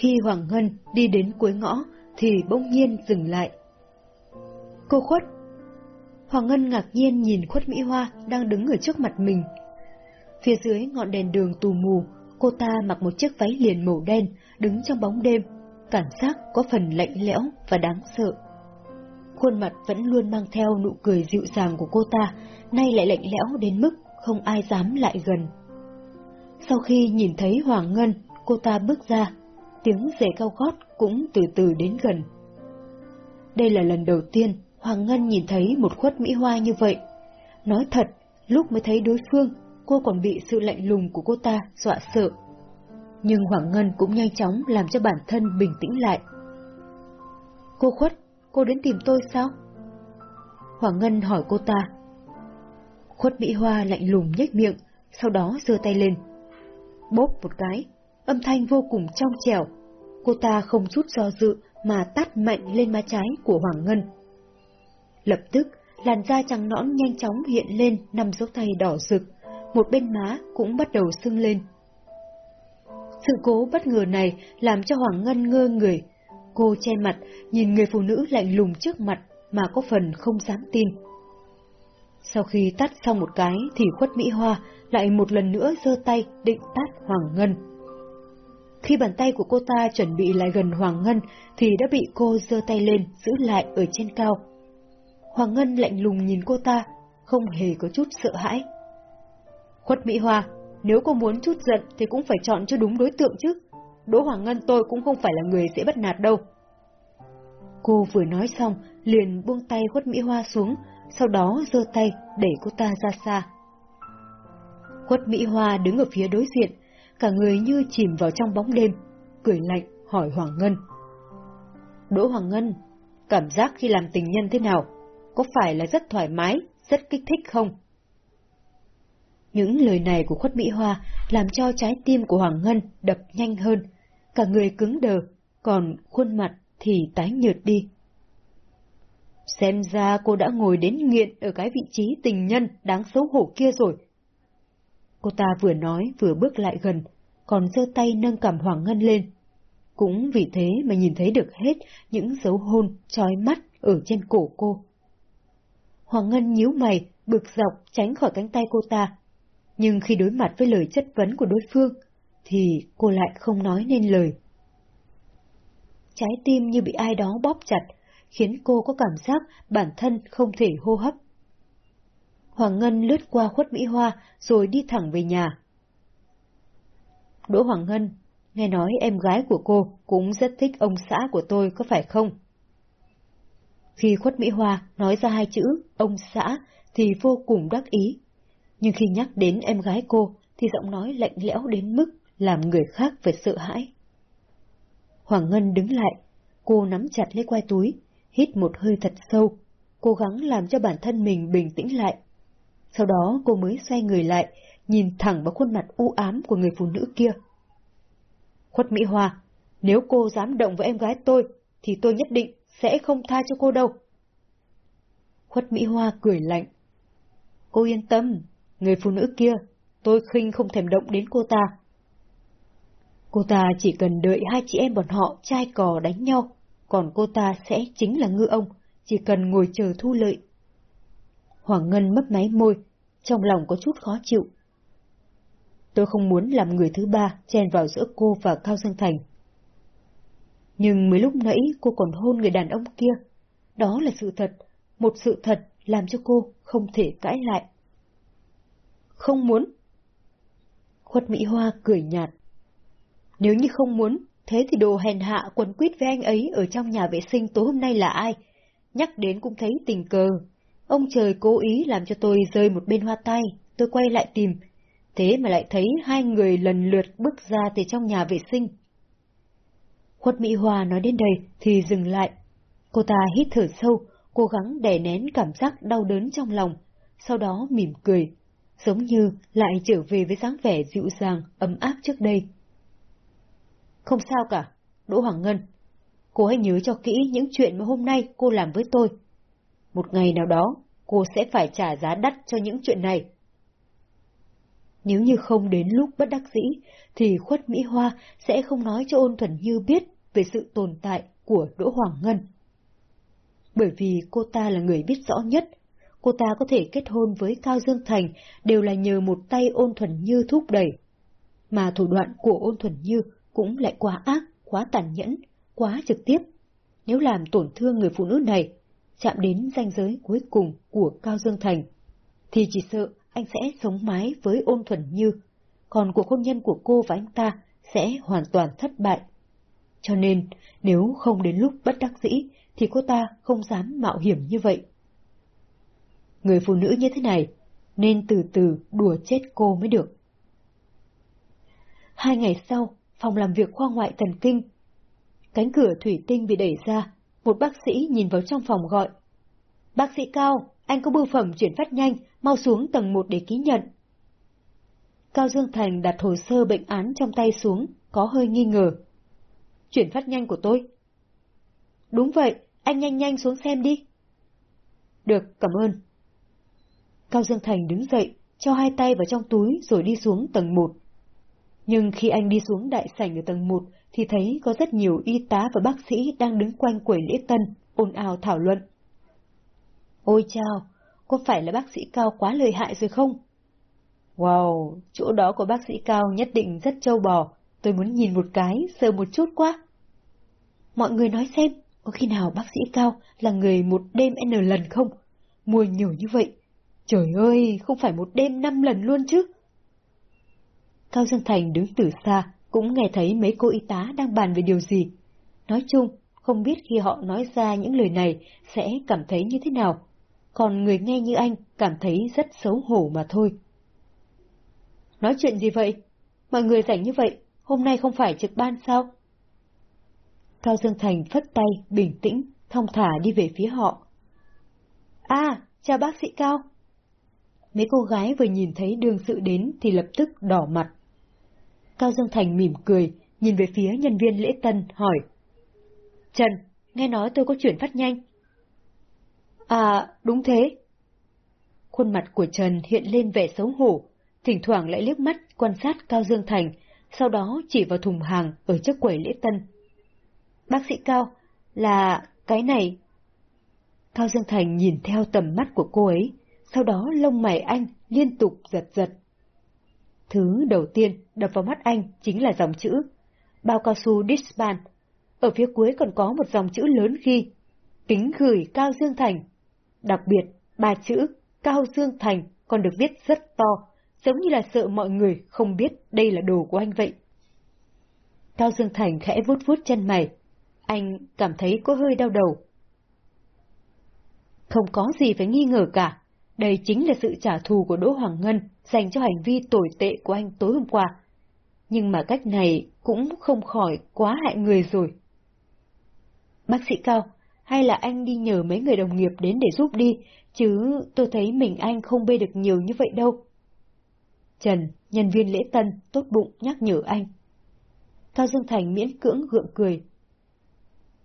Khi Hoàng Ngân đi đến cuối ngõ thì bỗng nhiên dừng lại. Cô khuất! Hoàng Ngân ngạc nhiên nhìn khuất Mỹ Hoa đang đứng ở trước mặt mình. Phía dưới ngọn đèn đường tù mù, cô ta mặc một chiếc váy liền màu đen, đứng trong bóng đêm, cảm giác có phần lạnh lẽo và đáng sợ. Khuôn mặt vẫn luôn mang theo nụ cười dịu dàng của cô ta, nay lại lạnh lẽo đến mức không ai dám lại gần. Sau khi nhìn thấy Hoàng Ngân, cô ta bước ra, tiếng giày cao gót cũng từ từ đến gần. Đây là lần đầu tiên Hoàng Ngân nhìn thấy một khuất Mỹ Hoa như vậy. Nói thật, lúc mới thấy đối phương, cô còn bị sự lạnh lùng của cô ta dọa sợ. Nhưng Hoàng Ngân cũng nhanh chóng làm cho bản thân bình tĩnh lại. Cô khuất, cô đến tìm tôi sao? Hoàng Ngân hỏi cô ta. Khuất Mỹ Hoa lạnh lùng nhếch miệng, sau đó giơ tay lên. Bốp một cái, âm thanh vô cùng trong trẻo. Cô ta không chút do dự mà tát mạnh lên má trái của Hoàng Ngân. Lập tức, làn da trắng nõn nhanh chóng hiện lên năm dấu tay đỏ rực, một bên má cũng bắt đầu sưng lên. Sự cố bất ngờ này làm cho Hoàng Ngân ngơ người. Cô che mặt, nhìn người phụ nữ lạnh lùng trước mặt mà có phần không dám tin. Sau khi tắt xong một cái thì khuất Mỹ Hoa lại một lần nữa giơ tay định tát Hoàng Ngân. Khi bàn tay của cô ta chuẩn bị lại gần Hoàng Ngân thì đã bị cô giơ tay lên giữ lại ở trên cao. Hoàng Ngân lạnh lùng nhìn cô ta, không hề có chút sợ hãi. Khuất Mỹ Hoa, nếu cô muốn chút giận thì cũng phải chọn cho đúng đối tượng chứ. Đỗ Hoàng Ngân tôi cũng không phải là người dễ bắt nạt đâu. Cô vừa nói xong, liền buông tay Khuất Mỹ Hoa xuống, sau đó giơ tay đẩy cô ta ra xa. Khuất Mỹ Hoa đứng ở phía đối diện, cả người như chìm vào trong bóng đêm, cười lạnh hỏi Hoàng Ngân. Đỗ Hoàng Ngân, cảm giác khi làm tình nhân thế nào? Có phải là rất thoải mái, rất kích thích không? Những lời này của Khuất Mỹ Hoa làm cho trái tim của Hoàng Ngân đập nhanh hơn, cả người cứng đờ, còn khuôn mặt thì tái nhợt đi. Xem ra cô đã ngồi đến nghiện ở cái vị trí tình nhân đáng xấu hổ kia rồi. Cô ta vừa nói vừa bước lại gần, còn giơ tay nâng cầm Hoàng Ngân lên. Cũng vì thế mà nhìn thấy được hết những dấu hôn trói mắt ở trên cổ cô. Hoàng Ngân nhíu mày, bực dọc tránh khỏi cánh tay cô ta. Nhưng khi đối mặt với lời chất vấn của đối phương, thì cô lại không nói nên lời. Trái tim như bị ai đó bóp chặt, khiến cô có cảm giác bản thân không thể hô hấp. Hoàng Ngân lướt qua khuất Mỹ Hoa rồi đi thẳng về nhà. Đỗ Hoàng Ngân, nghe nói em gái của cô cũng rất thích ông xã của tôi có phải không? Khi khuất Mỹ Hoa nói ra hai chữ ông xã thì vô cùng đắc ý. Nhưng khi nhắc đến em gái cô thì giọng nói lạnh lẽo đến mức làm người khác phải sợ hãi. Hoàng Ngân đứng lại, cô nắm chặt lấy quai túi, hít một hơi thật sâu, cố gắng làm cho bản thân mình bình tĩnh lại. Sau đó cô mới xoay người lại, nhìn thẳng vào khuôn mặt u ám của người phụ nữ kia. Khuất Mỹ Hoa, nếu cô dám động với em gái tôi, thì tôi nhất định sẽ không tha cho cô đâu. Khuất Mỹ Hoa cười lạnh. Cô yên tâm, người phụ nữ kia, tôi khinh không thèm động đến cô ta. Cô ta chỉ cần đợi hai chị em bọn họ trai cò đánh nhau, còn cô ta sẽ chính là ngư ông, chỉ cần ngồi chờ thu lợi. Hoàng Ngân mấp máy môi, trong lòng có chút khó chịu. Tôi không muốn làm người thứ ba chen vào giữa cô và Cao Dương Thành. Nhưng mấy lúc nãy cô còn hôn người đàn ông kia. Đó là sự thật, một sự thật làm cho cô không thể cãi lại. Không muốn. Khuất Mỹ Hoa cười nhạt. Nếu như không muốn, thế thì đồ hèn hạ quấn quýt với anh ấy ở trong nhà vệ sinh tối hôm nay là ai? Nhắc đến cũng thấy tình cờ. Ông trời cố ý làm cho tôi rơi một bên hoa tay, tôi quay lại tìm. Thế mà lại thấy hai người lần lượt bước ra từ trong nhà vệ sinh. Khuất Mỹ Hoa nói đến đây thì dừng lại. Cô ta hít thở sâu, cố gắng đè nén cảm giác đau đớn trong lòng, sau đó mỉm cười, giống như lại trở về với dáng vẻ dịu dàng, ấm áp trước đây. Không sao cả, Đỗ Hoàng Ngân. Cô hãy nhớ cho kỹ những chuyện mà hôm nay cô làm với tôi. Một ngày nào đó, cô sẽ phải trả giá đắt cho những chuyện này. Nếu như không đến lúc bất đắc dĩ, thì khuất Mỹ Hoa sẽ không nói cho ôn thuần như biết về sự tồn tại của Đỗ Hoàng Ngân. Bởi vì cô ta là người biết rõ nhất, cô ta có thể kết hôn với Cao Dương Thành đều là nhờ một tay ôn thuần như thúc đẩy. Mà thủ đoạn của ôn thuần như cũng lại quá ác, quá tàn nhẫn, quá trực tiếp. Nếu làm tổn thương người phụ nữ này, chạm đến ranh giới cuối cùng của Cao Dương Thành, thì chỉ sợ anh sẽ sống mái với ôn thuần như, còn cuộc hôn nhân của cô và anh ta sẽ hoàn toàn thất bại. Cho nên, nếu không đến lúc bất đắc dĩ, thì cô ta không dám mạo hiểm như vậy. Người phụ nữ như thế này, nên từ từ đùa chết cô mới được. Hai ngày sau, phòng làm việc khoa ngoại thần kinh. Cánh cửa thủy tinh bị đẩy ra, một bác sĩ nhìn vào trong phòng gọi. Bác sĩ Cao, anh có bưu phẩm chuyển phát nhanh, mau xuống tầng 1 để ký nhận. Cao Dương Thành đặt hồ sơ bệnh án trong tay xuống, có hơi nghi ngờ. Chuyển phát nhanh của tôi. Đúng vậy, anh nhanh nhanh xuống xem đi. Được, cảm ơn. Cao Dương Thành đứng dậy, cho hai tay vào trong túi rồi đi xuống tầng 1. Nhưng khi anh đi xuống đại sảnh ở tầng 1 thì thấy có rất nhiều y tá và bác sĩ đang đứng quanh quầy lễ tân, ồn ào thảo luận. Ôi chao, có phải là bác sĩ Cao quá lợi hại rồi không? Wow, chỗ đó của bác sĩ Cao nhất định rất trâu bò, tôi muốn nhìn một cái, sờ một chút quá. Mọi người nói xem, có khi nào bác sĩ Cao là người một đêm N lần không? Mua nhiều như vậy. Trời ơi, không phải một đêm năm lần luôn chứ. Cao Dương Thành đứng từ xa, cũng nghe thấy mấy cô y tá đang bàn về điều gì. Nói chung, không biết khi họ nói ra những lời này sẽ cảm thấy như thế nào, còn người nghe như anh cảm thấy rất xấu hổ mà thôi. Nói chuyện gì vậy? Mọi người rảnh như vậy, hôm nay không phải trực ban sao? Cao Dương Thành phất tay, bình tĩnh, thong thả đi về phía họ. À, chào bác sĩ Cao. Mấy cô gái vừa nhìn thấy đương sự đến thì lập tức đỏ mặt. Cao Dương Thành mỉm cười, nhìn về phía nhân viên lễ tân, hỏi. Trần, nghe nói tôi có chuyển phát nhanh. À, đúng thế. Khuôn mặt của Trần hiện lên vẻ xấu hổ, thỉnh thoảng lại liếc mắt quan sát Cao Dương Thành, sau đó chỉ vào thùng hàng ở trước quầy lễ tân. Bác sĩ Cao, là cái này. Cao Dương Thành nhìn theo tầm mắt của cô ấy, sau đó lông mày anh liên tục giật giật. Thứ đầu tiên đập vào mắt anh chính là dòng chữ bao cao su disband Ở phía cuối còn có một dòng chữ lớn ghi Kính gửi Cao Dương Thành. Đặc biệt, ba chữ Cao Dương Thành còn được viết rất to, giống như là sợ mọi người không biết đây là đồ của anh vậy. Cao Dương Thành khẽ vuốt vuốt chân mày. Anh cảm thấy có hơi đau đầu. Không có gì phải nghi ngờ cả. Đây chính là sự trả thù của Đỗ Hoàng Ngân dành cho hành vi tồi tệ của anh tối hôm qua. Nhưng mà cách này cũng không khỏi quá hại người rồi. Bác sĩ Cao, hay là anh đi nhờ mấy người đồng nghiệp đến để giúp đi, chứ tôi thấy mình anh không bê được nhiều như vậy đâu. Trần, nhân viên lễ tân, tốt bụng nhắc nhở anh. Cao Dương Thành miễn cưỡng gượng cười.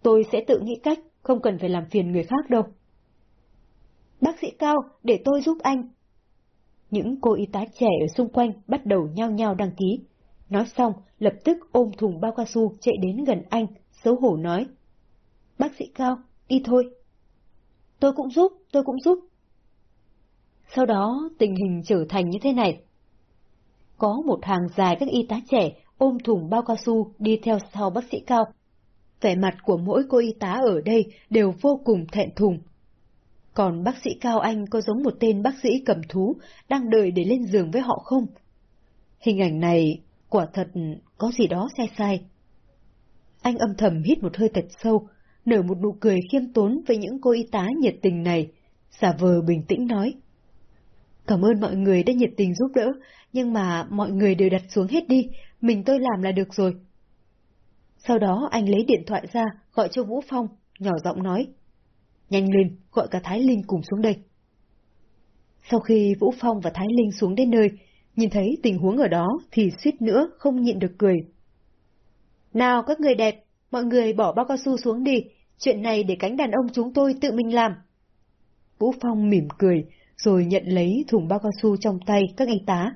Tôi sẽ tự nghĩ cách, không cần phải làm phiền người khác đâu. Bác sĩ Cao, để tôi giúp anh. Những cô y tá trẻ ở xung quanh bắt đầu nhao nhao đăng ký. Nói xong, lập tức ôm thùng bao cao su chạy đến gần anh, xấu hổ nói. Bác sĩ Cao, đi thôi. Tôi cũng giúp, tôi cũng giúp. Sau đó, tình hình trở thành như thế này. Có một hàng dài các y tá trẻ ôm thùng bao cao su đi theo sau bác sĩ Cao. Vẻ mặt của mỗi cô y tá ở đây đều vô cùng thẹn thùng, còn bác sĩ Cao Anh có giống một tên bác sĩ cầm thú đang đợi để lên giường với họ không? Hình ảnh này quả thật có gì đó sai sai. Anh âm thầm hít một hơi thật sâu, nở một nụ cười khiêm tốn với những cô y tá nhiệt tình này, giả vờ bình tĩnh nói. Cảm ơn mọi người đã nhiệt tình giúp đỡ, nhưng mà mọi người đều đặt xuống hết đi, mình tôi làm là được rồi. Sau đó anh lấy điện thoại ra, gọi cho Vũ Phong, nhỏ giọng nói. Nhanh lên, gọi cả Thái Linh cùng xuống đây. Sau khi Vũ Phong và Thái Linh xuống đến nơi, nhìn thấy tình huống ở đó thì suýt nữa không nhịn được cười. Nào các người đẹp, mọi người bỏ bao cao su xuống đi, chuyện này để cánh đàn ông chúng tôi tự mình làm. Vũ Phong mỉm cười, rồi nhận lấy thùng bao cao su trong tay các y tá.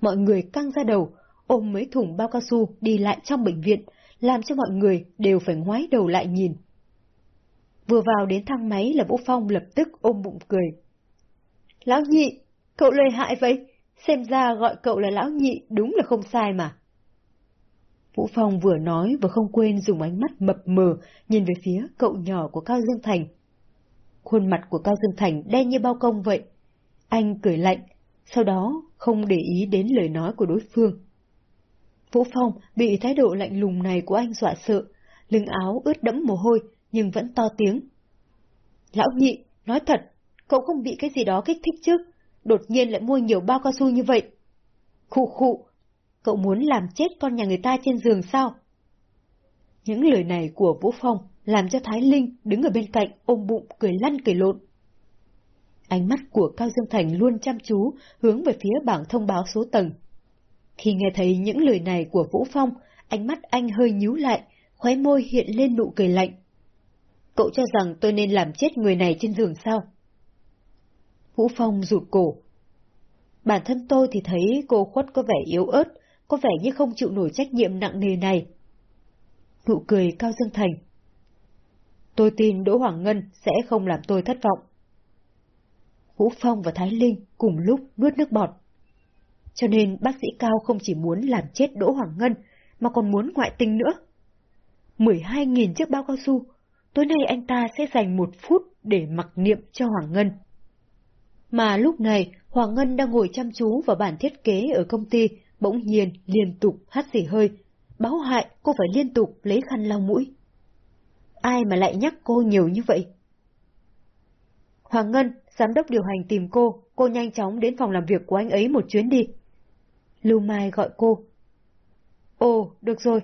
mọi người căng ra đầu, ôm mấy thùng bao cao su đi lại trong bệnh viện, làm cho mọi người đều phải ngoái đầu lại nhìn. Vừa vào đến thang máy là Vũ Phong lập tức ôm bụng cười. Lão nhị, cậu lời hại vậy, xem ra gọi cậu là lão nhị đúng là không sai mà. Vũ Phong vừa nói vừa không quên dùng ánh mắt mập mờ nhìn về phía cậu nhỏ của Cao Dương Thành. Khuôn mặt của Cao Dương Thành đen như bao công vậy. Anh cười lạnh, sau đó không để ý đến lời nói của đối phương. Vũ Phong bị thái độ lạnh lùng này của anh dọa sợ, lưng áo ướt đẫm mồ hôi nhưng vẫn to tiếng. Lão nhị, nói thật, cậu không bị cái gì đó kích thích chứ, đột nhiên lại mua nhiều bao cao su như vậy. Khụ khụ, cậu muốn làm chết con nhà người ta trên giường sao? Những lời này của Vũ Phong làm cho Thái Linh đứng ở bên cạnh ôm bụng cười lăn cười lộn. Ánh mắt của Cao Dương Thành luôn chăm chú hướng về phía bảng thông báo số tầng. Khi nghe thấy những lời này của Vũ Phong, ánh mắt anh hơi nhíu lại, khóe môi hiện lên nụ cười lạnh. Cậu cho rằng tôi nên làm chết người này trên giường sao? Vũ Phong rụt cổ. Bản thân tôi thì thấy cô khuất có vẻ yếu ớt, có vẻ như không chịu nổi trách nhiệm nặng nề này. Nụ cười Cao Dương Thành. Tôi tin Đỗ Hoàng Ngân sẽ không làm tôi thất vọng. Vũ Phong và Thái Linh cùng lúc nuốt nước bọt. Cho nên bác sĩ Cao không chỉ muốn làm chết Đỗ Hoàng Ngân, mà còn muốn ngoại tình nữa. 12.000 chiếc bao cao su, tối nay anh ta sẽ dành một phút để mặc niệm cho Hoàng Ngân. Mà lúc này, Hoàng Ngân đang ngồi chăm chú vào bản thiết kế ở công ty, bỗng nhiên liên tục hắt xì hơi. Báo hại cô phải liên tục lấy khăn lau mũi. Ai mà lại nhắc cô nhiều như vậy? Hoàng Ngân, giám đốc điều hành tìm cô, cô nhanh chóng đến phòng làm việc của anh ấy một chuyến đi. Lưu Mai gọi cô. Ồ, được rồi.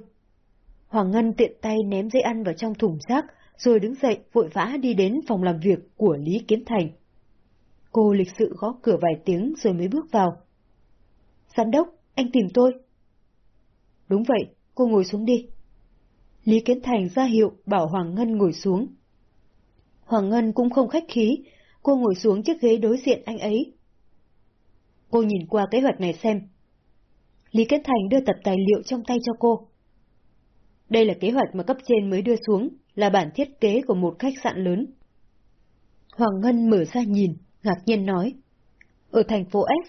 Hoàng Ngân tiện tay ném dây ăn vào trong thùng rác, rồi đứng dậy vội vã đi đến phòng làm việc của Lý Kiến Thành. Cô lịch sự gõ cửa vài tiếng rồi mới bước vào. Giám đốc, anh tìm tôi. Đúng vậy, cô ngồi xuống đi. Lý Kiến Thành ra hiệu bảo Hoàng Ngân ngồi xuống. Hoàng Ngân cũng không khách khí, cô ngồi xuống chiếc ghế đối diện anh ấy. Cô nhìn qua kế hoạch này xem. Lý Kiến Thành đưa tập tài liệu trong tay cho cô. Đây là kế hoạch mà cấp trên mới đưa xuống, là bản thiết kế của một khách sạn lớn. Hoàng Ngân mở ra nhìn, ngạc nhiên nói. Ở thành phố S.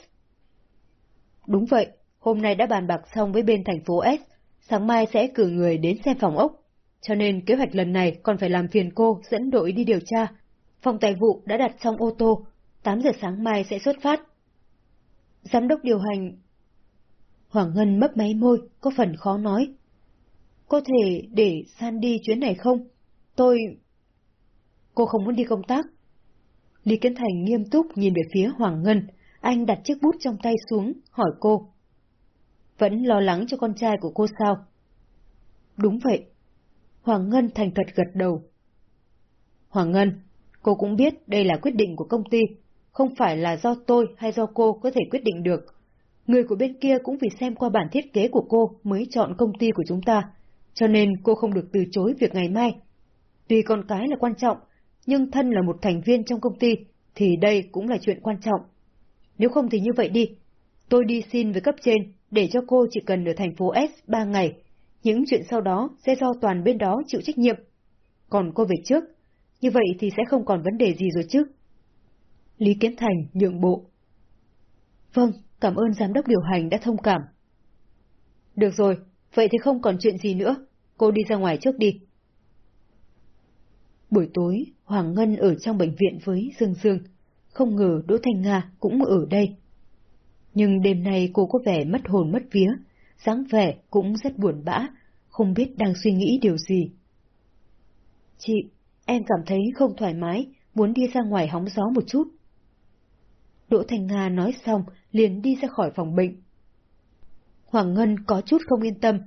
Đúng vậy, hôm nay đã bàn bạc xong với bên thành phố S, sáng mai sẽ cử người đến xem phòng ốc. Cho nên kế hoạch lần này còn phải làm phiền cô dẫn đội đi điều tra. Phòng tài vụ đã đặt xong ô tô, 8 giờ sáng mai sẽ xuất phát. Giám đốc điều hành... Hoàng Ngân mấp máy môi, có phần khó nói. Có thể để San đi chuyến này không? Tôi... Cô không muốn đi công tác. Lý Kiến Thành nghiêm túc nhìn về phía Hoàng Ngân, anh đặt chiếc bút trong tay xuống, hỏi cô. Vẫn lo lắng cho con trai của cô sao? Đúng vậy. Hoàng Ngân thành thật gật đầu. Hoàng Ngân, cô cũng biết đây là quyết định của công ty, không phải là do tôi hay do cô có thể quyết định được. Người của bên kia cũng vì xem qua bản thiết kế của cô mới chọn công ty của chúng ta, cho nên cô không được từ chối việc ngày mai. Tuy con cái là quan trọng, nhưng thân là một thành viên trong công ty, thì đây cũng là chuyện quan trọng. Nếu không thì như vậy đi, tôi đi xin với cấp trên, để cho cô chỉ cần ở thành phố S 3 ngày, những chuyện sau đó sẽ do toàn bên đó chịu trách nhiệm. Còn cô về trước, như vậy thì sẽ không còn vấn đề gì rồi chứ. Lý Kiến Thành nhượng bộ. Vâng, cảm ơn giám đốc điều hành đã thông cảm. Được rồi, vậy thì không còn chuyện gì nữa, cô đi ra ngoài trước đi. Buổi tối, Hoàng Ngân ở trong bệnh viện với Dương Dương, không ngờ Đỗ Thanh Nga cũng ở đây. Nhưng đêm nay cô có vẻ mất hồn mất vía, dáng vẻ cũng rất buồn bã, không biết đang suy nghĩ điều gì. Chị, em cảm thấy không thoải mái, muốn đi ra ngoài hóng gió một chút. Đỗ Thanh Nga nói xong, liền đi ra khỏi phòng bệnh. Hoàng Ngân có chút không yên tâm,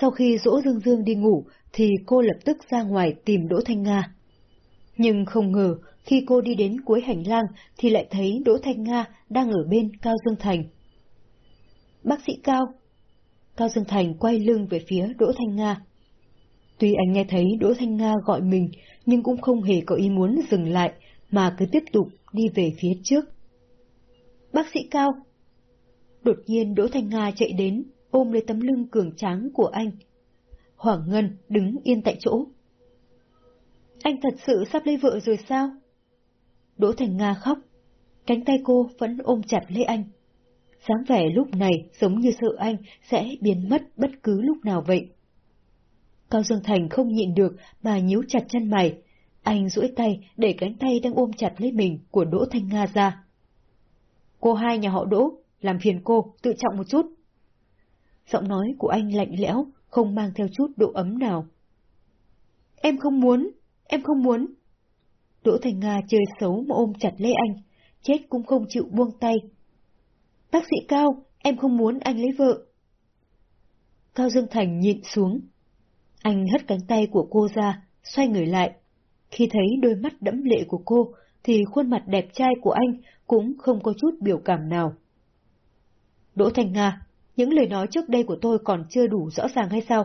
sau khi dỗ Dương Dương đi ngủ thì cô lập tức ra ngoài tìm Đỗ Thanh Nga. Nhưng không ngờ, khi cô đi đến cuối hành lang thì lại thấy Đỗ Thanh Nga đang ở bên Cao Dương Thành. Bác sĩ Cao! Cao Dương Thành quay lưng về phía Đỗ Thanh Nga. Tuy anh nghe thấy Đỗ Thanh Nga gọi mình, nhưng cũng không hề có ý muốn dừng lại, mà cứ tiếp tục đi về phía trước. Bác sĩ Cao! Đột nhiên Đỗ Thanh Nga chạy đến, ôm lấy tấm lưng cường tráng của anh. Hoàng Ngân đứng yên tại chỗ. Anh thật sự sắp lấy vợ rồi sao? Đỗ Thành Nga khóc. Cánh tay cô vẫn ôm chặt lấy anh. dáng vẻ lúc này giống như sợ anh sẽ biến mất bất cứ lúc nào vậy. Cao Dương Thành không nhịn được mà nhíu chặt chân mày. Anh duỗi tay để cánh tay đang ôm chặt lấy mình của Đỗ Thanh Nga ra. Cô hai nhà họ Đỗ, làm phiền cô, tự trọng một chút. Giọng nói của anh lạnh lẽo, không mang theo chút độ ấm nào. Em không muốn, em không muốn. Đỗ Thành Nga chơi xấu mà ôm chặt lấy anh, chết cũng không chịu buông tay. Bác sĩ Cao, em không muốn anh lấy vợ. Cao Dương Thành nhịn xuống. Anh hất cánh tay của cô ra, xoay người lại. Khi thấy đôi mắt đẫm lệ của cô, thì khuôn mặt đẹp trai của anh cũng không có chút biểu cảm nào. Đỗ Thành Nga, những lời nói trước đây của tôi còn chưa đủ rõ ràng hay sao?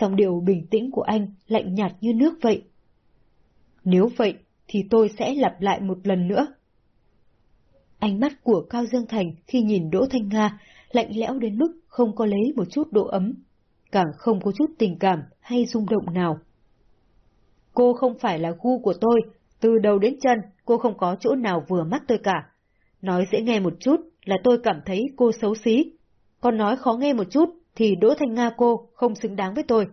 Song điều bình tĩnh của anh lạnh nhạt như nước vậy. Nếu vậy, thì tôi sẽ lặp lại một lần nữa. Ánh mắt của Cao Dương Thành khi nhìn Đỗ Thanh Nga lạnh lẽo đến mức không có lấy một chút độ ấm, càng không có chút tình cảm hay rung động nào. Cô không phải là gu của tôi, từ đầu đến chân cô không có chỗ nào vừa mắt tôi cả. Nói dễ nghe một chút là tôi cảm thấy cô xấu xí, còn nói khó nghe một chút thì Đỗ Thanh Nga cô không xứng đáng với tôi.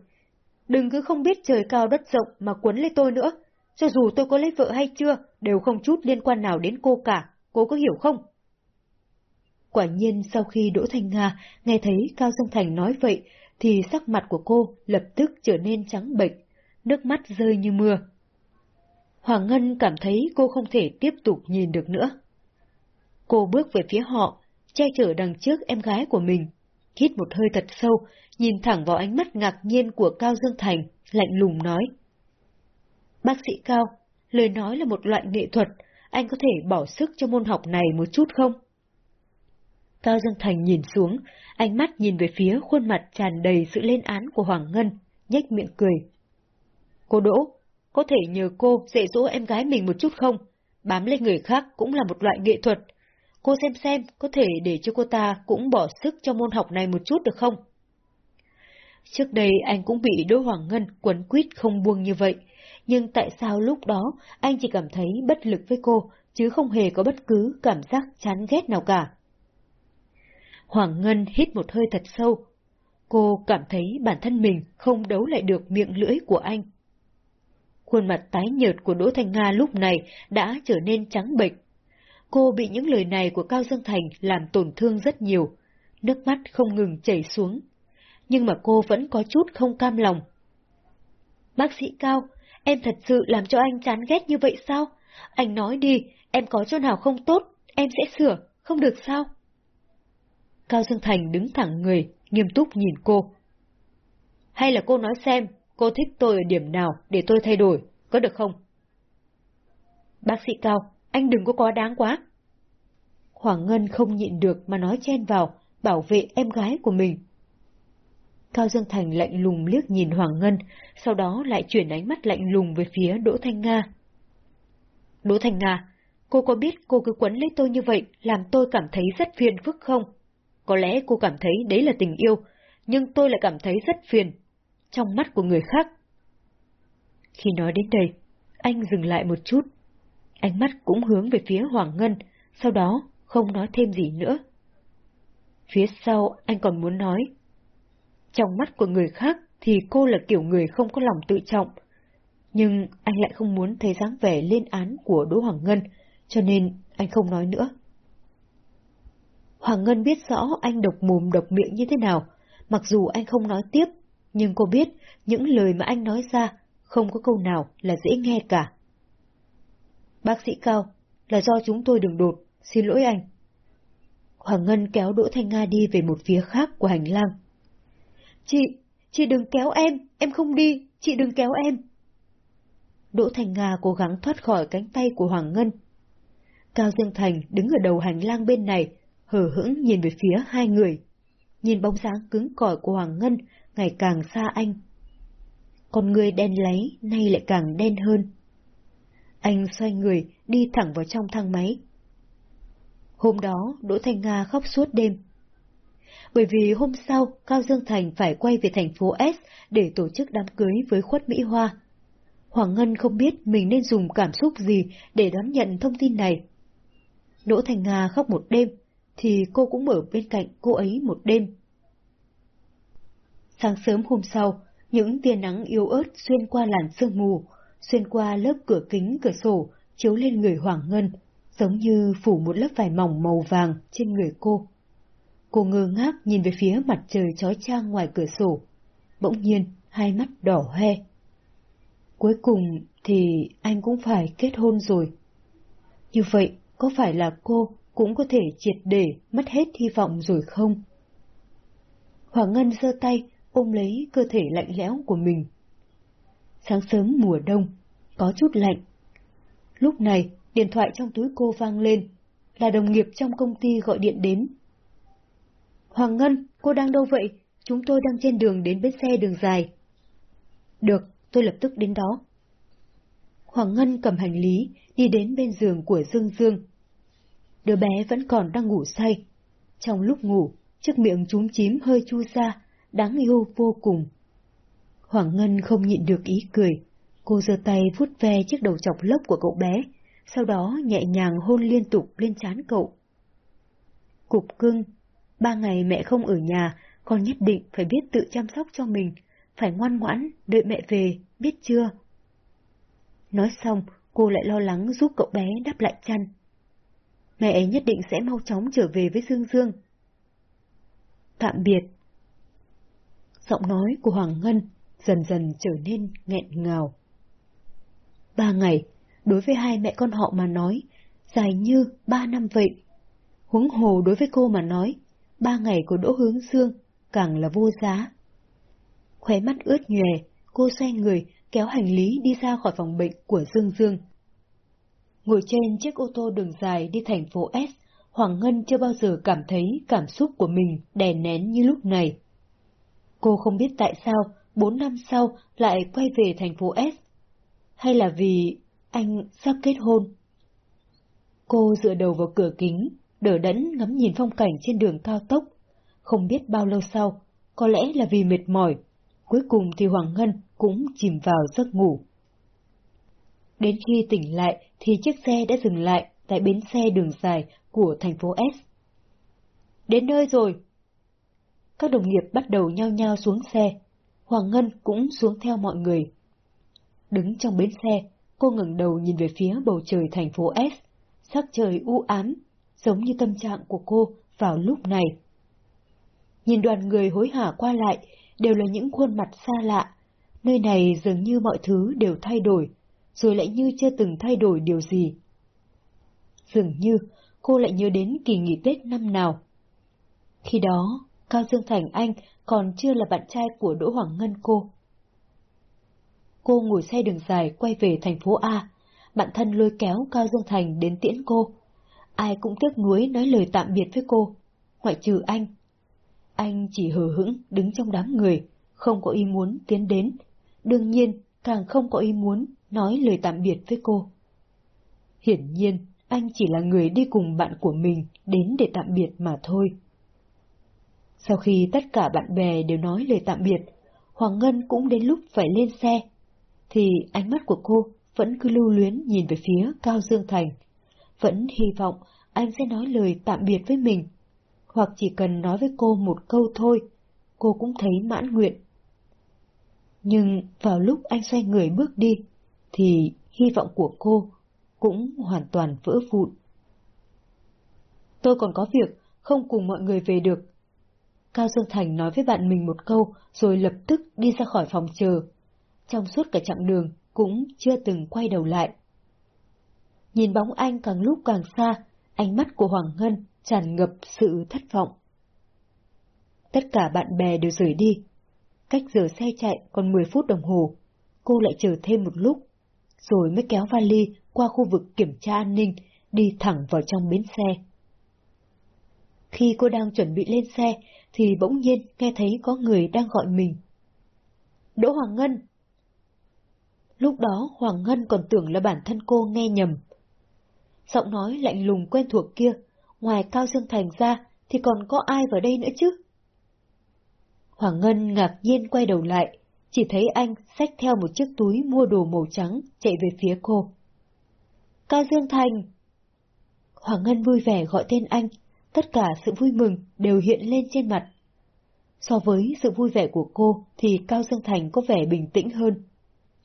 Đừng cứ không biết trời cao đất rộng mà quấn lấy tôi nữa, cho dù tôi có lấy vợ hay chưa, đều không chút liên quan nào đến cô cả, cô có hiểu không? Quả nhiên sau khi Đỗ Thanh Nga nghe thấy Cao Dương Thành nói vậy, thì sắc mặt của cô lập tức trở nên trắng bệch, nước mắt rơi như mưa. Hoàng Ngân cảm thấy cô không thể tiếp tục nhìn được nữa. Cô bước về phía họ, che chở đằng trước em gái của mình, hít một hơi thật sâu, nhìn thẳng vào ánh mắt ngạc nhiên của Cao Dương Thành, lạnh lùng nói. Bác sĩ Cao, lời nói là một loại nghệ thuật, anh có thể bỏ sức cho môn học này một chút không? Cao Dương Thành nhìn xuống, ánh mắt nhìn về phía khuôn mặt tràn đầy sự lên án của Hoàng Ngân, nhếch miệng cười. Cô Đỗ, có thể nhờ cô dạy dỗ em gái mình một chút không? Bám lên người khác cũng là một loại nghệ thuật. Cô xem xem, có thể để cho cô ta cũng bỏ sức cho môn học này một chút được không? Trước đây anh cũng bị Đỗ Hoàng Ngân quấn quýt không buông như vậy, nhưng tại sao lúc đó anh chỉ cảm thấy bất lực với cô, chứ không hề có bất cứ cảm giác chán ghét nào cả? Hoàng Ngân hít một hơi thật sâu. Cô cảm thấy bản thân mình không đấu lại được miệng lưỡi của anh. Khuôn mặt tái nhợt của Đỗ Thanh Nga lúc này đã trở nên trắng bệch. Cô bị những lời này của Cao Dương Thành làm tổn thương rất nhiều, nước mắt không ngừng chảy xuống. Nhưng mà cô vẫn có chút không cam lòng. Bác sĩ Cao, em thật sự làm cho anh chán ghét như vậy sao? Anh nói đi, em có chỗ nào không tốt, em sẽ sửa, không được sao? Cao Dương Thành đứng thẳng người, nghiêm túc nhìn cô. Hay là cô nói xem, cô thích tôi ở điểm nào để tôi thay đổi, có được không? Bác sĩ Cao, anh đừng có quá đáng quá. Hoàng Ngân không nhịn được mà nói chen vào, bảo vệ em gái của mình. Cao Dương Thành lạnh lùng liếc nhìn Hoàng Ngân, sau đó lại chuyển ánh mắt lạnh lùng về phía Đỗ Thanh Nga. Đỗ Thanh Nga, cô có biết cô cứ quấn lấy tôi như vậy làm tôi cảm thấy rất phiền phức không? Có lẽ cô cảm thấy đấy là tình yêu, nhưng tôi lại cảm thấy rất phiền, trong mắt của người khác. Khi nói đến đây, anh dừng lại một chút. Ánh mắt cũng hướng về phía Hoàng Ngân, sau đó không nói thêm gì nữa. Phía sau anh còn muốn nói. Trong mắt của người khác thì cô là kiểu người không có lòng tự trọng. Nhưng anh lại không muốn thấy dáng vẻ lên án của Đỗ Hoàng Ngân, cho nên anh không nói nữa. Hoàng Ngân biết rõ anh độc mồm độc miệng như thế nào, mặc dù anh không nói tiếp, nhưng cô biết những lời mà anh nói ra không có câu nào là dễ nghe cả. Bác sĩ Cao, là do chúng tôi đường đột, xin lỗi anh. Hoàng Ngân kéo Đỗ Thanh Nga đi về một phía khác của hành lang. Chị, chị đừng kéo em, em không đi, chị đừng kéo em. Đỗ Thanh Nga cố gắng thoát khỏi cánh tay của Hoàng Ngân. Cao Dương Thành đứng ở đầu hành lang bên này, hờ hững nhìn về phía hai người. Nhìn bóng dáng cứng cỏi của Hoàng Ngân ngày càng xa anh. Con người đen lấy nay lại càng đen hơn. Anh xoay người, đi thẳng vào trong thang máy. Hôm đó, Đỗ Thanh Nga khóc suốt đêm. Bởi vì hôm sau, Cao Dương Thành phải quay về thành phố S để tổ chức đám cưới với khuất Mỹ Hoa. Hoàng Ngân không biết mình nên dùng cảm xúc gì để đón nhận thông tin này. Đỗ Thành Nga khóc một đêm, thì cô cũng ở bên cạnh cô ấy một đêm. Sáng sớm hôm sau, những tia nắng yếu ớt xuyên qua làn sương mù, xuyên qua lớp cửa kính cửa sổ, chiếu lên người Hoàng Ngân, giống như phủ một lớp vải mỏng màu vàng trên người cô. Cô ngơ ngác nhìn về phía mặt trời chói chang ngoài cửa sổ. Bỗng nhiên, hai mắt đỏ hoe. Cuối cùng thì anh cũng phải kết hôn rồi. Như vậy, có phải là cô cũng có thể triệt để mất hết hy vọng rồi không? Hoàng Ngân giơ tay ôm lấy cơ thể lạnh lẽo của mình. Sáng sớm mùa đông, có chút lạnh. Lúc này, điện thoại trong túi cô vang lên, là đồng nghiệp trong công ty gọi điện đến. Hoàng Ngân, cô đang đâu vậy? Chúng tôi đang trên đường đến bến xe đường dài. Được, tôi lập tức đến đó. Hoàng Ngân cầm hành lý, đi đến bên giường của Dương Dương. Đứa bé vẫn còn đang ngủ say. Trong lúc ngủ, chiếc miệng trúng chím hơi chu ra, đáng yêu vô cùng. Hoàng Ngân không nhịn được ý cười. Cô giơ tay vuốt ve chiếc đầu chọc lốc của cậu bé, sau đó nhẹ nhàng hôn liên tục lên trán cậu. Cục cưng, ba ngày mẹ không ở nhà, con nhất định phải biết tự chăm sóc cho mình, phải ngoan ngoãn, đợi mẹ về, biết chưa? Nói xong, cô lại lo lắng giúp cậu bé đắp lại chăn. Mẹ ấy nhất định sẽ mau chóng trở về với Dương Dương. Tạm biệt. Giọng nói của Hoàng Ngân dần dần trở nên nghẹn ngào. Ba ngày, đối với hai mẹ con họ mà nói, dài như ba năm vậy. Huống hồ đối với cô mà nói, ba ngày của Đỗ Hướng Dương càng là vô giá. Khóe mắt ướt nhòe, cô xoay người, kéo hành lý đi ra khỏi phòng bệnh của Dương Dương. Ngồi trên chiếc ô tô đường dài đi thành phố S, Hoàng Ngân chưa bao giờ cảm thấy cảm xúc của mình đè nén như lúc này. Cô không biết tại sao bốn năm sau lại quay về thành phố S. Hay là vì anh sắp kết hôn? Cô dựa đầu vào cửa kính, đỡ đẫn ngắm nhìn phong cảnh trên đường cao tốc. Không biết bao lâu sau, có lẽ là vì mệt mỏi, cuối cùng thì Hoàng Ngân cũng chìm vào giấc ngủ. Đến khi tỉnh lại thì chiếc xe đã dừng lại tại bến xe đường dài của thành phố S. Đến nơi rồi! Các đồng nghiệp bắt đầu nhao nhao xuống xe, Hoàng Ngân cũng xuống theo mọi người. Đứng trong bến xe, cô ngẩng đầu nhìn về phía bầu trời thành phố S, sắc trời u ám, giống như tâm trạng của cô vào lúc này. Nhìn đoàn người hối hả qua lại, đều là những khuôn mặt xa lạ. Nơi này dường như mọi thứ đều thay đổi, rồi lại như chưa từng thay đổi điều gì. Dường như cô lại nhớ đến kỳ nghỉ Tết năm nào. Khi đó, Cao Dương Thành Anh còn chưa là bạn trai của Đỗ Hoàng Ngân cô. Cô ngồi xe đường dài quay về thành phố A, bạn thân lôi kéo Cao Dương Thành đến tiễn cô. Ai cũng tiếc nuối nói lời tạm biệt với cô, ngoại trừ anh. Anh chỉ hờ hững đứng trong đám người, không có ý muốn tiến đến, đương nhiên càng không có ý muốn nói lời tạm biệt với cô. Hiển nhiên, anh chỉ là người đi cùng bạn của mình đến để tạm biệt mà thôi. Sau khi tất cả bạn bè đều nói lời tạm biệt, Hoàng Ngân cũng đến lúc phải lên xe, thì ánh mắt của cô vẫn cứ lưu luyến nhìn về phía Cao Dương Thành, vẫn hy vọng anh sẽ nói lời tạm biệt với mình, hoặc chỉ cần nói với cô một câu thôi, cô cũng thấy mãn nguyện. Nhưng vào lúc anh xoay người bước đi, thì hy vọng của cô cũng hoàn toàn vỡ vụn. Tôi còn có việc, không cùng mọi người về được. Cao Dương Thành nói với bạn mình một câu rồi lập tức đi ra khỏi phòng chờ. Trong suốt cả chặng đường cũng chưa từng quay đầu lại. Nhìn bóng anh càng lúc càng xa, ánh mắt của Hoàng Ngân tràn ngập sự thất vọng. Tất cả bạn bè đều rời đi. Cách giờ xe chạy còn 10 phút đồng hồ, cô lại chờ thêm một lúc, rồi mới kéo vali qua khu vực kiểm tra an ninh, đi thẳng vào trong bến xe. Khi cô đang chuẩn bị lên xe, thì bỗng nhiên nghe thấy có người đang gọi mình. Đỗ Hoàng Ngân! Lúc đó Hoàng Ngân còn tưởng là bản thân cô nghe nhầm. Giọng nói lạnh lùng quen thuộc kia, ngoài Cao Dương Thành ra thì còn có ai vào đây nữa chứ? Hoàng Ngân ngạc nhiên quay đầu lại, chỉ thấy anh xách theo một chiếc túi mua đồ màu trắng chạy về phía cô. Cao Dương Thành! Hoàng Ngân vui vẻ gọi tên anh, tất cả sự vui mừng đều hiện lên trên mặt. So với sự vui vẻ của cô thì Cao Dương Thành có vẻ bình tĩnh hơn.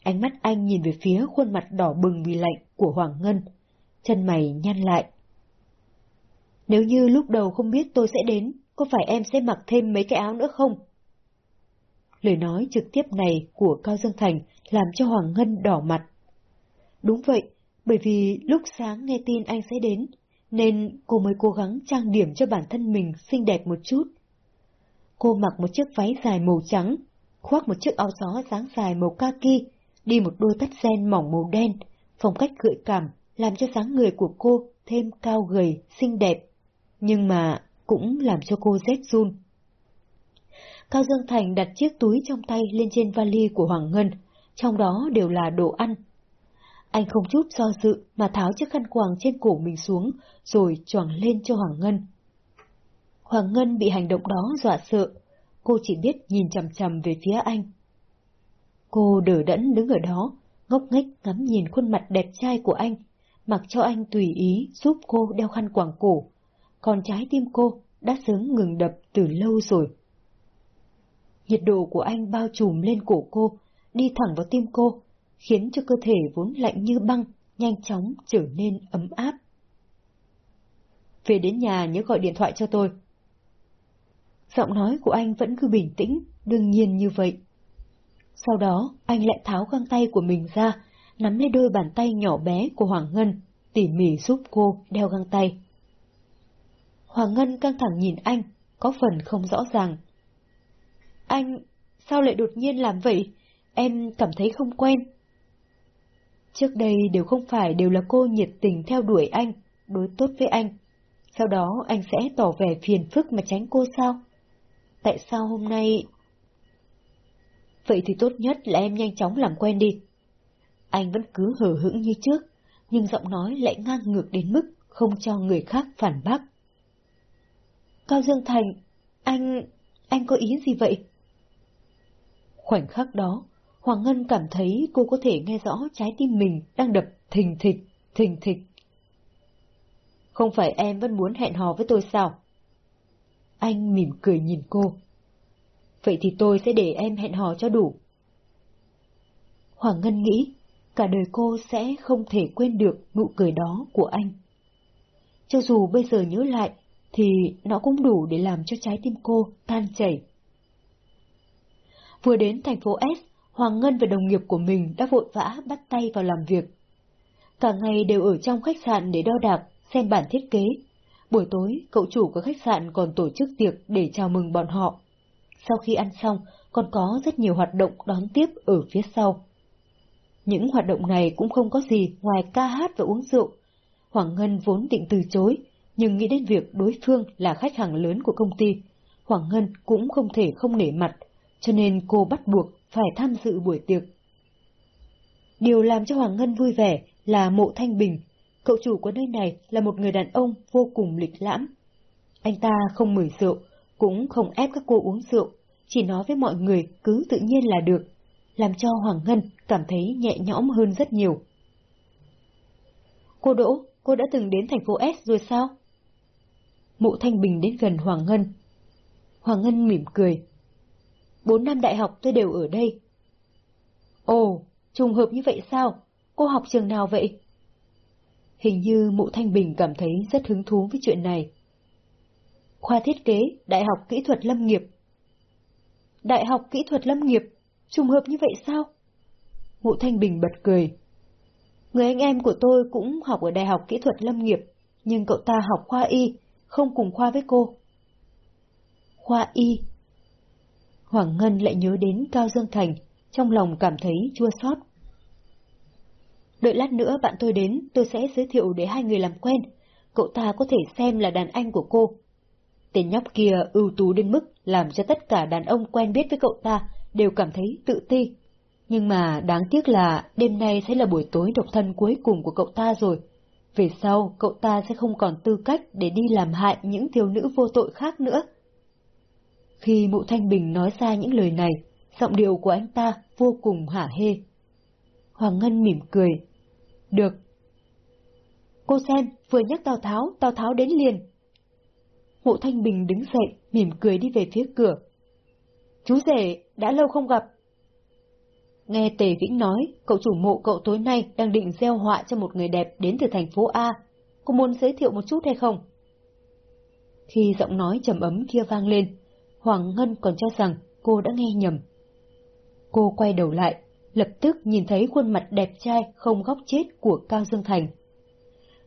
Ánh mắt anh nhìn về phía khuôn mặt đỏ bừng vì lạnh của Hoàng Ngân, chân mày nhăn lại. Nếu như lúc đầu không biết tôi sẽ đến, có phải em sẽ mặc thêm mấy cái áo nữa không? Lời nói trực tiếp này của Cao Dương Thành làm cho Hoàng Ngân đỏ mặt. Đúng vậy, bởi vì lúc sáng nghe tin anh sẽ đến, nên cô mới cố gắng trang điểm cho bản thân mình xinh đẹp một chút. Cô mặc một chiếc váy dài màu trắng, khoác một chiếc áo gió dáng dài màu kaki, đi một đôi tất sen mỏng màu đen, phong cách gợi cảm, làm cho dáng người của cô thêm cao gầy, xinh đẹp, nhưng mà cũng làm cho cô rét run. Cao Dương Thành đặt chiếc túi trong tay lên trên vali của Hoàng Ngân, trong đó đều là đồ ăn. Anh không chút do dự mà tháo chiếc khăn quàng trên cổ mình xuống, rồi choàng lên cho Hoàng Ngân. Hoàng Ngân bị hành động đó dọa sợ, cô chỉ biết nhìn chằm chằm về phía anh. Cô đỡ đẫn đứng ở đó, ngốc nghếch ngắm nhìn khuôn mặt đẹp trai của anh, mặc cho anh tùy ý giúp cô đeo khăn quàng cổ, còn trái tim cô đã sớm ngừng đập từ lâu rồi. Nhiệt độ của anh bao trùm lên cổ cô, đi thẳng vào tim cô, khiến cho cơ thể vốn lạnh như băng, nhanh chóng trở nên ấm áp. Về đến nhà nhớ gọi điện thoại cho tôi. Giọng nói của anh vẫn cứ bình tĩnh, đương nhiên như vậy. Sau đó, anh lại tháo găng tay của mình ra, nắm lấy đôi bàn tay nhỏ bé của Hoàng Ngân, tỉ mỉ giúp cô đeo găng tay. Hoàng Ngân căng thẳng nhìn anh, có phần không rõ ràng. Anh, sao lại đột nhiên làm vậy? Em cảm thấy không quen. Trước đây đều không phải đều là cô nhiệt tình theo đuổi anh, đối tốt với anh. Sau đó anh sẽ tỏ vẻ phiền phức mà tránh cô sao? Tại sao hôm nay... Vậy thì tốt nhất là em nhanh chóng làm quen đi. Anh vẫn cứ hờ hững như trước, nhưng giọng nói lại ngang ngược đến mức không cho người khác phản bác. Cao Dương Thành, anh... anh có ý gì vậy? Khoảnh khắc đó, Hoàng Ngân cảm thấy cô có thể nghe rõ trái tim mình đang đập thình thịch, thình thịch. Không phải em vẫn muốn hẹn hò với tôi sao? Anh mỉm cười nhìn cô. Vậy thì tôi sẽ để em hẹn hò cho đủ. Hoàng Ngân nghĩ, cả đời cô sẽ không thể quên được nụ cười đó của anh. Cho dù bây giờ nhớ lại, thì nó cũng đủ để làm cho trái tim cô tan chảy. Vừa đến thành phố S, Hoàng Ngân và đồng nghiệp của mình đã vội vã bắt tay vào làm việc. Cả ngày đều ở trong khách sạn để đo đạc, xem bản thiết kế. Buổi tối, cậu chủ của khách sạn còn tổ chức tiệc để chào mừng bọn họ. Sau khi ăn xong, còn có rất nhiều hoạt động đón tiếp ở phía sau. Những hoạt động này cũng không có gì ngoài ca hát và uống rượu. Hoàng Ngân vốn định từ chối, nhưng nghĩ đến việc đối phương là khách hàng lớn của công ty, Hoàng Ngân cũng không thể không nể mặt, cho nên cô bắt buộc phải tham dự buổi tiệc. Điều làm cho Hoàng Ngân vui vẻ là mộ Thanh Bình, cậu chủ của nơi này là một người đàn ông vô cùng lịch lãm. Anh ta không mời rượu, cũng không ép các cô uống rượu, chỉ nói với mọi người cứ tự nhiên là được, làm cho Hoàng Ngân cảm thấy nhẹ nhõm hơn rất nhiều. Cô Đỗ, cô đã từng đến thành phố S rồi sao? Mộ Thanh Bình đến gần Hoàng Ngân. Hoàng Ngân mỉm cười. Bốn năm đại học tôi đều ở đây. Ồ, trùng hợp như vậy sao? Cô học trường nào vậy? Hình như mụ Thanh Bình cảm thấy rất hứng thú với chuyện này. Khoa thiết kế, Đại học Kỹ thuật Lâm nghiệp. Đại học Kỹ thuật Lâm nghiệp, trùng hợp như vậy sao? Mụ Thanh Bình bật cười. Người anh em của tôi cũng học ở Đại học Kỹ thuật Lâm nghiệp, nhưng cậu ta học khoa y, không cùng khoa với cô. Khoa y. Hoàng Ngân lại nhớ đến Cao Dương Thành, trong lòng cảm thấy chua xót. Đợi lát nữa bạn tôi đến, tôi sẽ giới thiệu để hai người làm quen. Cậu ta có thể xem là đàn anh của cô. Tên nhóc kia ưu tú đến mức làm cho tất cả đàn ông quen biết với cậu ta đều cảm thấy tự ti. Nhưng mà đáng tiếc là đêm nay sẽ là buổi tối độc thân cuối cùng của cậu ta rồi. về sau cậu ta sẽ không còn tư cách để đi làm hại những thiếu nữ vô tội khác nữa. Khi mụ Thanh Bình nói ra những lời này, giọng điệu của anh ta vô cùng hả hê. Hoàng Ngân mỉm cười. Được. Cô xem, vừa nhắc Tào Tháo, Tào Tháo đến liền. Mụ Thanh Bình đứng dậy, mỉm cười đi về phía cửa. Chú rể, đã lâu không gặp. Nghe Tề Vĩnh nói, cậu chủ mộ cậu tối nay đang định gieo họa cho một người đẹp đến từ thành phố A. Cô muốn giới thiệu một chút hay không? Khi giọng nói trầm ấm kia vang lên, Hoàng Ngân còn cho rằng cô đã nghe nhầm. Cô quay đầu lại, lập tức nhìn thấy khuôn mặt đẹp trai không góc chết của Cao Dương Thành.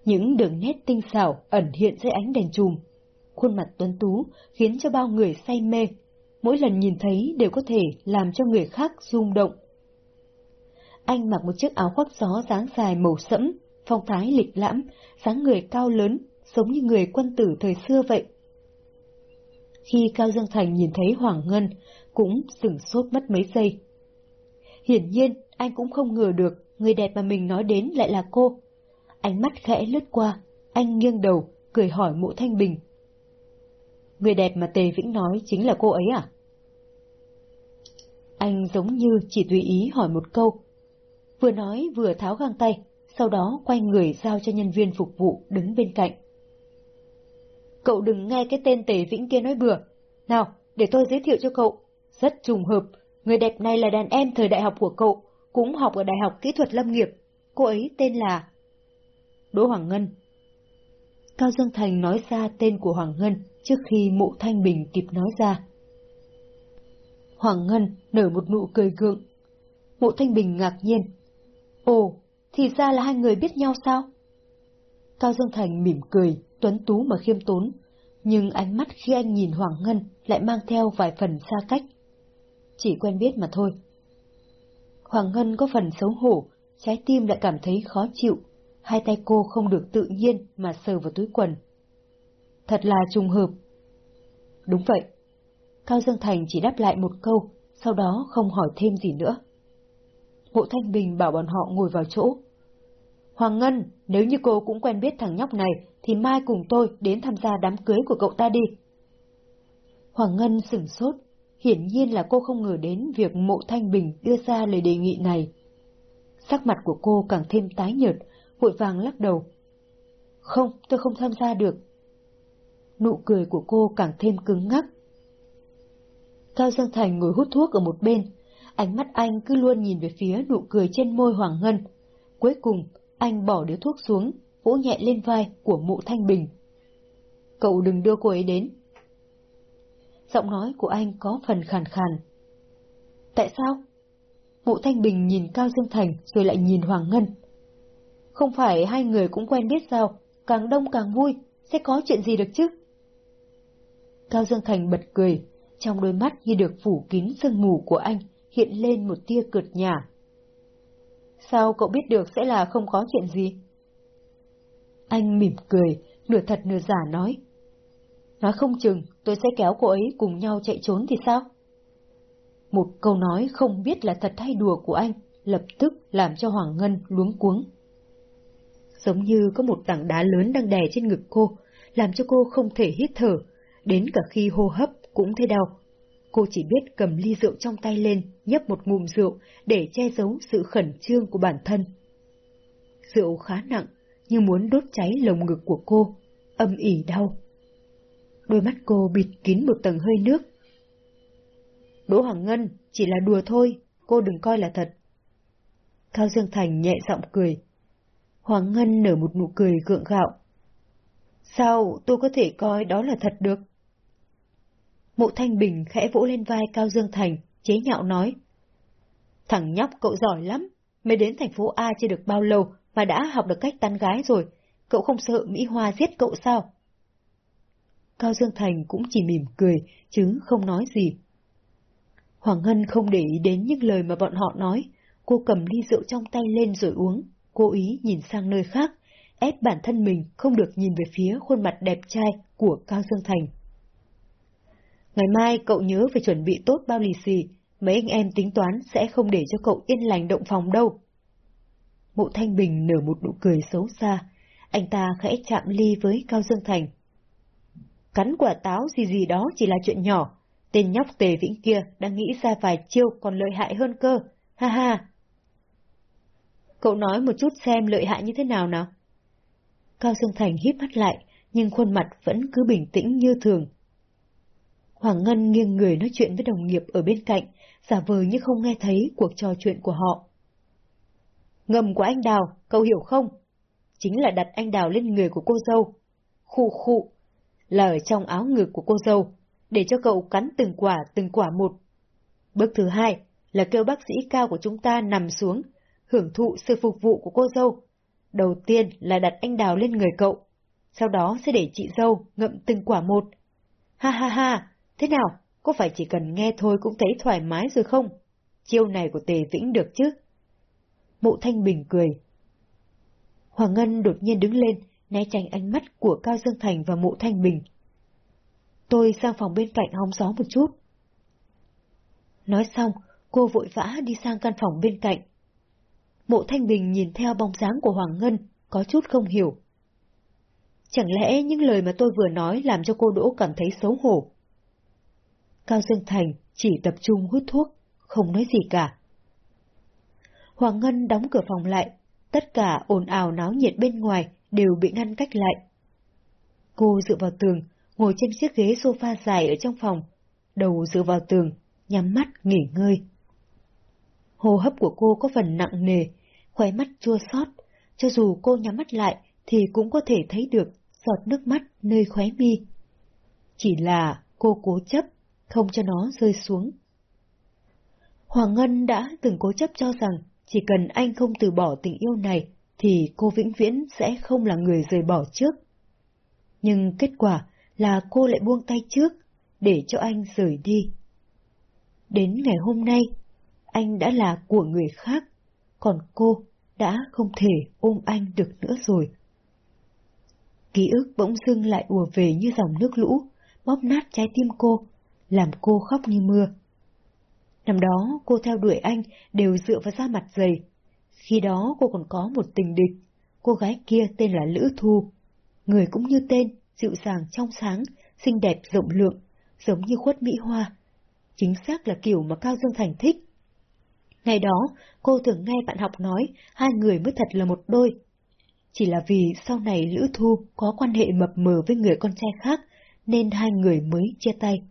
Những đường nét tinh xảo ẩn hiện dưới ánh đèn chùm. Khuôn mặt tuấn tú khiến cho bao người say mê. Mỗi lần nhìn thấy đều có thể làm cho người khác rung động. Anh mặc một chiếc áo khoác gió dáng dài màu sẫm, phong thái lịch lãm, dáng người cao lớn, giống như người quân tử thời xưa vậy. Khi Cao Dương Thành nhìn thấy Hoàng Ngân, cũng sửng sốt mất mấy giây. Hiển nhiên, anh cũng không ngờ được người đẹp mà mình nói đến lại là cô. Ánh mắt khẽ lướt qua, anh nghiêng đầu, cười hỏi mộ thanh bình. Người đẹp mà Tề Vĩnh nói chính là cô ấy à? Anh giống như chỉ tùy ý hỏi một câu. Vừa nói vừa tháo găng tay, sau đó quay người giao cho nhân viên phục vụ đứng bên cạnh. Cậu đừng nghe cái tên Tề Vĩnh kia nói bừa. Nào, để tôi giới thiệu cho cậu. Rất trùng hợp, người đẹp này là đàn em thời đại học của cậu, cũng học ở Đại học Kỹ thuật Lâm nghiệp. Cô ấy tên là... Đỗ Hoàng Ngân. Cao Dương Thành nói ra tên của Hoàng Ngân trước khi mụ Thanh Bình kịp nói ra. Hoàng Ngân nở một nụ cười gượng. Mộ Thanh Bình ngạc nhiên. Ồ, thì ra là hai người biết nhau sao? Cao Dương Thành mỉm cười, tuấn tú mà khiêm tốn, nhưng ánh mắt khi anh nhìn Hoàng Ngân lại mang theo vài phần xa cách. Chỉ quen biết mà thôi. Hoàng Ngân có phần xấu hổ, trái tim lại cảm thấy khó chịu, hai tay cô không được tự nhiên mà sờ vào túi quần. Thật là trùng hợp. Đúng vậy. Cao Dương Thành chỉ đáp lại một câu, sau đó không hỏi thêm gì nữa. Hộ Thanh Bình bảo bọn họ ngồi vào chỗ. Hoàng Ngân, nếu như cô cũng quen biết thằng nhóc này, thì mai cùng tôi đến tham gia đám cưới của cậu ta đi. Hoàng Ngân sửng sốt, hiển nhiên là cô không ngờ đến việc mộ Thanh Bình đưa ra lời đề nghị này. Sắc mặt của cô càng thêm tái nhợt, vội vàng lắc đầu. Không, tôi không tham gia được. Nụ cười của cô càng thêm cứng ngắc. Cao Dương Thành ngồi hút thuốc ở một bên, ánh mắt anh cứ luôn nhìn về phía nụ cười trên môi Hoàng Ngân. Cuối cùng, anh bỏ điếu thuốc xuống, vỗ nhẹ lên vai của mụ Thanh Bình. Cậu đừng đưa cô ấy đến. Giọng nói của anh có phần khàn khàn. Tại sao? Mụ Thanh Bình nhìn Cao Dương Thành rồi lại nhìn Hoàng Ngân. Không phải hai người cũng quen biết sao, càng đông càng vui, sẽ có chuyện gì được chứ? Cao Dương Thành bật cười, trong đôi mắt như được phủ kín sương mù của anh hiện lên một tia cợt nhả. Sao cậu biết được sẽ là không có chuyện gì? Anh mỉm cười, nửa thật nửa giả nói. Nói không chừng tôi sẽ kéo cô ấy cùng nhau chạy trốn thì sao? Một câu nói không biết là thật hay đùa của anh lập tức làm cho Hoàng Ngân luống cuống. Giống như có một tảng đá lớn đang đè trên ngực cô, làm cho cô không thể hít thở, đến cả khi hô hấp cũng thấy đau. Cô chỉ biết cầm ly rượu trong tay lên, nhấp một ngụm rượu để che giấu sự khẩn trương của bản thân. Rượu khá nặng, như muốn đốt cháy lồng ngực của cô, âm ỉ đau. Đôi mắt cô bịt kín một tầng hơi nước. Đỗ Hoàng Ngân, chỉ là đùa thôi, cô đừng coi là thật. Cao Dương Thành nhẹ giọng cười. Hoàng Ngân nở một nụ cười gượng gạo. Sao tôi có thể coi đó là thật được? Mộ Thanh Bình khẽ vỗ lên vai Cao Dương Thành, chế nhạo nói. Thằng nhóc cậu giỏi lắm, mới đến thành phố A chưa được bao lâu mà đã học được cách tán gái rồi, cậu không sợ Mỹ Hoa giết cậu sao? Cao Dương Thành cũng chỉ mỉm cười, chứ không nói gì. Hoàng Ngân không để ý đến những lời mà bọn họ nói, cô cầm ly rượu trong tay lên rồi uống, cố ý nhìn sang nơi khác, ép bản thân mình không được nhìn về phía khuôn mặt đẹp trai của Cao Dương Thành. Ngày mai cậu nhớ phải chuẩn bị tốt bao lì xì, mấy anh em tính toán sẽ không để cho cậu yên lành động phòng đâu. Mộ Thanh Bình nở một nụ cười xấu xa, anh ta khẽ chạm ly với Cao Dương Thành. Cắn quả táo gì gì đó chỉ là chuyện nhỏ, tên nhóc tề vĩnh kia đang nghĩ ra vài chiêu còn lợi hại hơn cơ, ha ha. Cậu nói một chút xem lợi hại như thế nào nào. Cao Dương Thành híp mắt lại, nhưng khuôn mặt vẫn cứ bình tĩnh như thường. Hoàng Ngân nghiêng người nói chuyện với đồng nghiệp ở bên cạnh, giả vờ như không nghe thấy cuộc trò chuyện của họ. Ngầm của anh Đào, cậu hiểu không? Chính là đặt anh Đào lên người của cô dâu. Khụ khụ, là ở trong áo ngực của cô dâu, để cho cậu cắn từng quả từng quả một. Bước thứ hai là kêu bác sĩ cao của chúng ta nằm xuống, hưởng thụ sự phục vụ của cô dâu. Đầu tiên là đặt anh Đào lên người cậu, sau đó sẽ để chị dâu ngậm từng quả một. Ha ha ha, thế nào, có phải chỉ cần nghe thôi cũng thấy thoải mái rồi không? Chiêu này của Tề Vĩnh được chứ? Mộ Thanh Bình cười. Hoàng Ngân đột nhiên đứng lên, né tránh ánh mắt của Cao Dương Thành và Mộ Thanh Bình. Tôi sang phòng bên cạnh hóng gió một chút. Nói xong, cô vội vã đi sang căn phòng bên cạnh. Mộ Thanh Bình nhìn theo bóng dáng của Hoàng Ngân, có chút không hiểu. Chẳng lẽ những lời mà tôi vừa nói làm cho cô Đỗ cảm thấy xấu hổ? Cao Dương Thành chỉ tập trung hút thuốc, không nói gì cả. Hoàng Ngân đóng cửa phòng lại, tất cả ồn ào náo nhiệt bên ngoài đều bị ngăn cách lại. Cô dựa vào tường, ngồi trên chiếc ghế sofa dài ở trong phòng, đầu dựa vào tường, nhắm mắt nghỉ ngơi. Hô hấp của cô có phần nặng nề, khóe mắt chua xót, cho dù cô nhắm mắt lại thì cũng có thể thấy được giọt nước mắt nơi khóe mi. Chỉ là cô cố chấp, không cho nó rơi xuống. Hoàng Ngân đã từng cố chấp cho rằng chỉ cần anh không từ bỏ tình yêu này thì cô vĩnh viễn sẽ không là người rời bỏ trước. Nhưng kết quả là cô lại buông tay trước, để cho anh rời đi. Đến ngày hôm nay, anh đã là của người khác, còn cô đã không thể ôm anh được nữa rồi. Ký ức bỗng dưng lại ùa về như dòng nước lũ, bóp nát trái tim cô, làm cô khóc như mưa. Năm đó cô theo đuổi anh đều dựa vào da mặt dày. Khi đó cô còn có một tình địch, cô gái kia tên là Lữ Thu. Người cũng như tên, dịu dàng trong sáng, xinh đẹp rộng lượng, giống như khuất Mỹ Hoa. Chính xác là kiểu mà Cao Dương Thành thích. Ngày đó, cô thường nghe bạn học nói hai người mới thật là một đôi. Chỉ là vì sau này Lữ Thu có quan hệ mập mờ với người con trai khác, nên hai người mới chia tay.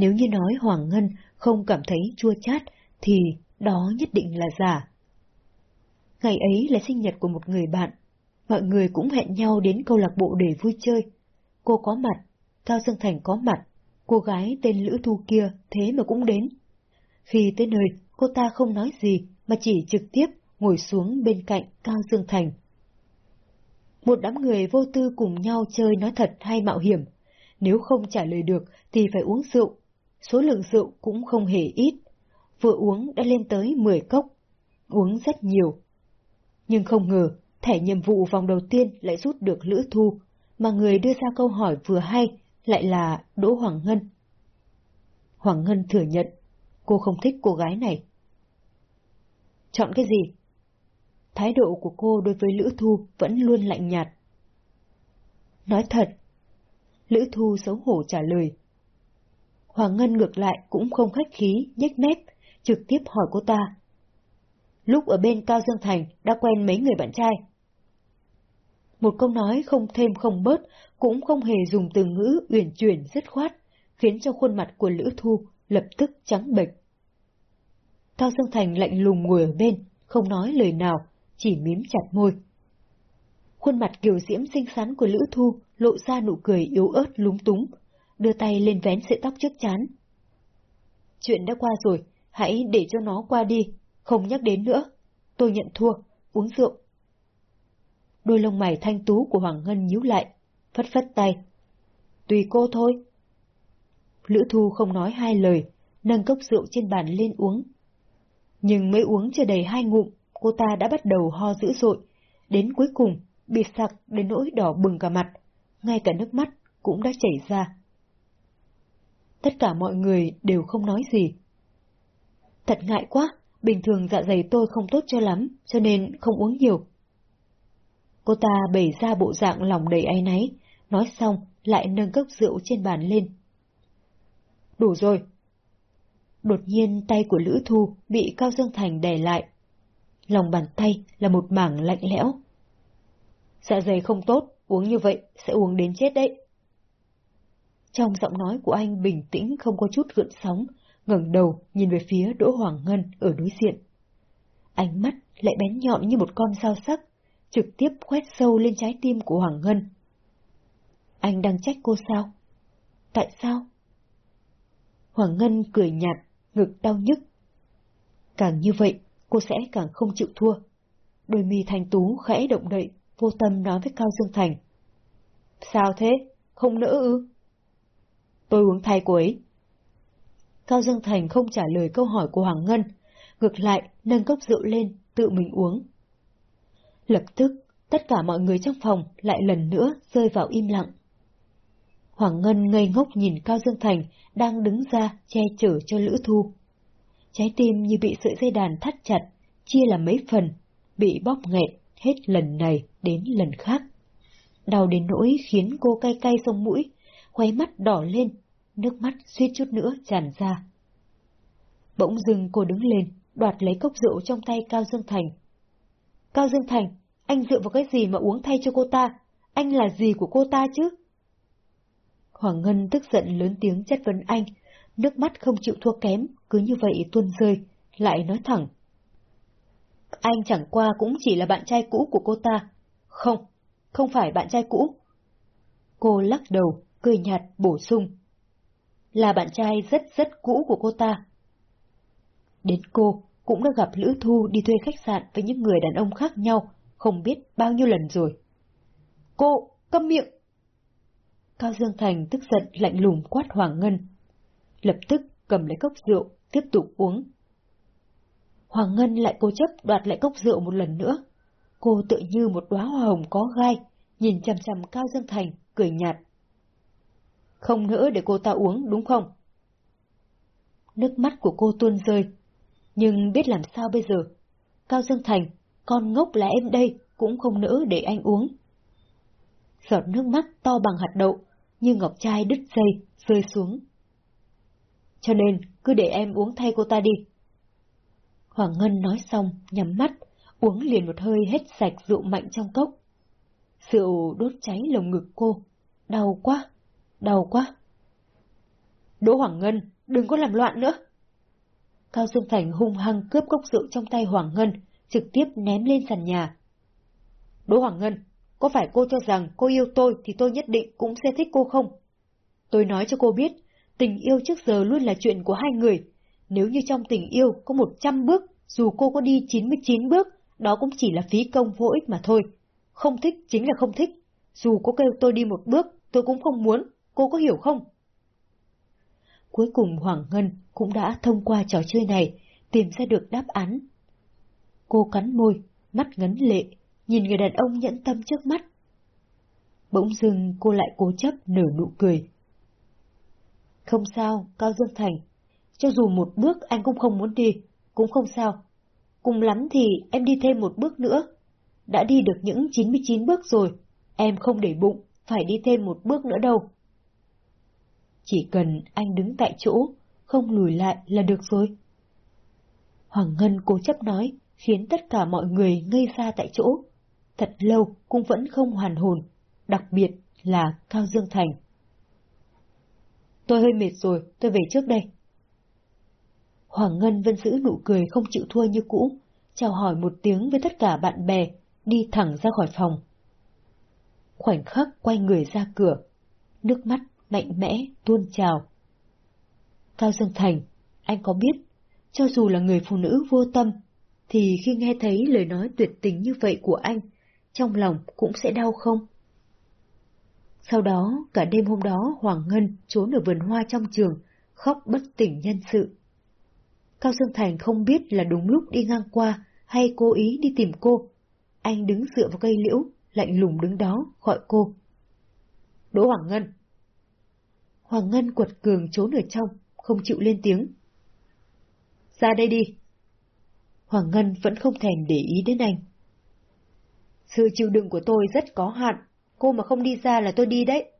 Nếu như nói Hoàng Ngân không cảm thấy chua chát, thì đó nhất định là giả. Ngày ấy là sinh nhật của một người bạn, mọi người cũng hẹn nhau đến câu lạc bộ để vui chơi. Cô có mặt, Cao Dương Thành có mặt, cô gái tên Lữ Thu kia thế mà cũng đến. Khi tới nơi, cô ta không nói gì mà chỉ trực tiếp ngồi xuống bên cạnh Cao Dương Thành. Một đám người vô tư cùng nhau chơi nói thật hay mạo hiểm. Nếu không trả lời được thì phải uống rượu. Số lượng rượu cũng không hề ít. Vừa uống đã lên tới 10 cốc. Uống rất nhiều. Nhưng không ngờ, thẻ nhiệm vụ vòng đầu tiên lại rút được Lữ Thu, mà người đưa ra câu hỏi vừa hay lại là Đỗ Hoàng Ngân. Hoàng Ngân thừa nhận, cô không thích cô gái này. Chọn cái gì? Thái độ của cô đối với Lữ Thu vẫn luôn lạnh nhạt. Nói thật. Lữ Thu xấu hổ trả lời. Hoàng Ngân ngược lại cũng không khách khí, nhếch mép, trực tiếp hỏi cô ta. Lúc ở bên Cao Dương Thành đã quen mấy người bạn trai. Một câu nói không thêm không bớt, cũng không hề dùng từ ngữ uyển chuyển dứt khoát, khiến cho khuôn mặt của Lữ Thu lập tức trắng bệch. Cao Dương Thành lạnh lùng ngồi ở bên, không nói lời nào, chỉ mím chặt môi. Khuôn mặt kiều diễm xinh xắn của Lữ Thu lộ ra nụ cười yếu ớt lúng túng, đưa tay lên vén sợi tóc trước chán. Chuyện đã qua rồi, hãy để cho nó qua đi, không nhắc đến nữa. Tôi nhận thua, uống rượu. Đôi lông mày thanh tú của Hoàng Ngân nhíu lại, phất phất tay. Tùy cô thôi. Lữ Thu không nói hai lời, nâng cốc rượu trên bàn lên uống. Nhưng mới uống chưa đầy hai ngụm, cô ta đã bắt đầu ho dữ dội, đến cuối cùng bị sặc đến nỗi đỏ bừng cả mặt, ngay cả nước mắt cũng đã chảy ra. Tất cả mọi người đều không nói gì. Thật ngại quá, bình thường dạ dày tôi không tốt cho lắm, cho nên không uống nhiều. Cô ta bày ra bộ dạng lòng đầy áy náy, nói xong lại nâng cốc rượu trên bàn lên. Đủ rồi. Đột nhiên tay của Lữ Thu bị Cao Dương Thành đè lại. Lòng bàn tay là một mảng lạnh lẽo. Dạ dày không tốt, uống như vậy sẽ uống đến chết đấy. Trong giọng nói của anh bình tĩnh không có chút gợn sóng, ngẩng đầu nhìn về phía Đỗ Hoàng Ngân ở đối diện. Ánh mắt lại bén nhọn như một con dao sắc, trực tiếp quét sâu lên trái tim của Hoàng Ngân. Anh đang trách cô sao? Tại sao? Hoàng Ngân cười nhạt, ngực đau nhức. Càng như vậy, cô sẽ càng không chịu thua. Đôi mi thành tú khẽ động đậy, vô tâm nói với Cao Dương Thành. Sao thế? Không nỡ ư? Tôi uống thay cô ấy. Cao Dương Thành không trả lời câu hỏi của Hoàng Ngân, ngược lại nâng cốc rượu lên, tự mình uống. Lập tức, tất cả mọi người trong phòng lại lần nữa rơi vào im lặng. Hoàng Ngân ngây ngốc nhìn Cao Dương Thành đang đứng ra che chở cho Lữ Thu. Trái tim như bị sợi dây đàn thắt chặt, chia làm mấy phần, bị bóp nghẹt hết lần này đến lần khác. Đau đến nỗi khiến cô cay cay sông mũi, khóe mắt đỏ lên, nước mắt suýt chút nữa tràn ra. Bỗng dưng cô đứng lên, đoạt lấy cốc rượu trong tay Cao Dương Thành. Cao Dương Thành, anh dựa vào cái gì mà uống thay cho cô ta? Anh là gì của cô ta chứ? Hoàng Ngân tức giận lớn tiếng chất vấn anh, nước mắt không chịu thua kém, cứ như vậy tuôn rơi, lại nói thẳng. Anh chẳng qua cũng chỉ là bạn trai cũ của cô ta. Không, không phải bạn trai cũ. Cô lắc đầu, cười nhạt, bổ sung. Là bạn trai rất rất cũ của cô ta. Đến cô cũng đã gặp Lữ Thu đi thuê khách sạn với những người đàn ông khác nhau, không biết bao nhiêu lần rồi. Cô, câm miệng! Cao Dương Thành tức giận lạnh lùng quát Hoàng Ngân. Lập tức cầm lấy cốc rượu, tiếp tục uống. Hoàng Ngân lại cố chấp đoạt lại cốc rượu một lần nữa. Cô tự như một đóa hoa hồng có gai, nhìn chằm chằm Cao Dương Thành, cười nhạt. Không nữa để cô ta uống, đúng không? Nước mắt của cô tuôn rơi. Nhưng biết làm sao bây giờ? Cao Dương Thành, con ngốc là em đây, cũng không nỡ để anh uống. Giọt nước mắt to bằng hạt đậu, như ngọc trai đứt dây, rơi xuống. Cho nên, cứ để em uống thay cô ta đi. Hoàng Ngân nói xong, nhắm mắt, uống liền một hơi hết sạch rượu mạnh trong cốc. Rượu đốt cháy lồng ngực cô. Đau quá, đau quá. Đỗ Hoàng Ngân, đừng có làm loạn nữa. Cao Dương Thành hung hăng cướp cốc rượu trong tay Hoàng Ngân, trực tiếp ném lên sàn nhà. Đỗ Hoàng Ngân, có phải cô cho rằng cô yêu tôi thì tôi nhất định cũng sẽ thích cô không? Tôi nói cho cô biết, tình yêu trước giờ luôn là chuyện của hai người. Nếu như trong tình yêu có một trăm bước, dù cô có đi 99 bước, đó cũng chỉ là phí công vô ích mà thôi. Không thích chính là không thích. Dù có kêu tôi đi một bước, tôi cũng không muốn, cô có hiểu không? Cuối cùng Hoàng Ngân cũng đã thông qua trò chơi này, tìm ra được đáp án. Cô cắn môi, mắt ngấn lệ, nhìn người đàn ông nhẫn tâm trước mắt. Bỗng dưng cô lại cố chấp nở nụ cười. Không sao, Cao Dương Thành. Cho dù một bước anh cũng không muốn đi, cũng không sao. Cùng lắm thì em đi thêm một bước nữa. Đã đi được những 99 bước rồi, em không để bụng, phải đi thêm một bước nữa đâu. Chỉ cần anh đứng tại chỗ, không lùi lại là được rồi. Hoàng Ngân cố chấp nói, khiến tất cả mọi người ngây ra tại chỗ. Thật lâu cũng vẫn không hoàn hồn, đặc biệt là Cao Dương Thành. Tôi hơi mệt rồi, tôi về trước đây. Hoàng Ngân vẫn giữ nụ cười không chịu thua như cũ, chào hỏi một tiếng với tất cả bạn bè, đi thẳng ra khỏi phòng. Khoảnh khắc quay người ra cửa, nước mắt mạnh mẽ tuôn trào. Cao Dương Thành, anh có biết, cho dù là người phụ nữ vô tâm, thì khi nghe thấy lời nói tuyệt tình như vậy của anh, trong lòng cũng sẽ đau không? Sau đó, cả đêm hôm đó Hoàng Ngân trốn ở vườn hoa trong trường, khóc bất tỉnh nhân sự. Cao Dương Thành không biết là đúng lúc đi ngang qua hay cố ý đi tìm cô. Anh đứng dựa vào cây liễu, lạnh lùng đứng đó, gọi cô. Đỗ Hoàng Ngân. Hoàng Ngân quật cường trốn ở trong, không chịu lên tiếng. Ra đây đi. Hoàng Ngân vẫn không thèm để ý đến anh. Sự chịu đựng của tôi rất có hạn, cô mà không đi ra là tôi đi đấy.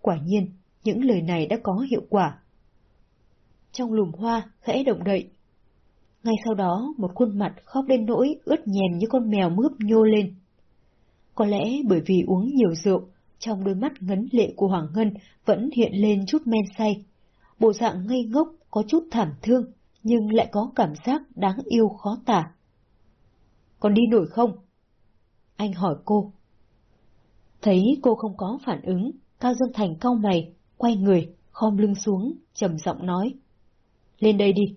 Quả nhiên, những lời này đã có hiệu quả. Trong lùm hoa, khẽ động đậy. Ngay sau đó, một khuôn mặt khóc đến nỗi ướt nhèm như con mèo mướp nhô lên. Có lẽ bởi vì uống nhiều rượu, trong đôi mắt ngấn lệ của Hoàng Ngân vẫn hiện lên chút men say. Bộ dạng ngây ngốc, có chút thảm thương, nhưng lại có cảm giác đáng yêu khó tả. Còn đi nổi không? Anh hỏi cô. Thấy cô không có phản ứng, Cao Dương Thành cau mày, quay người, khom lưng xuống, trầm giọng nói. Lên đây đi.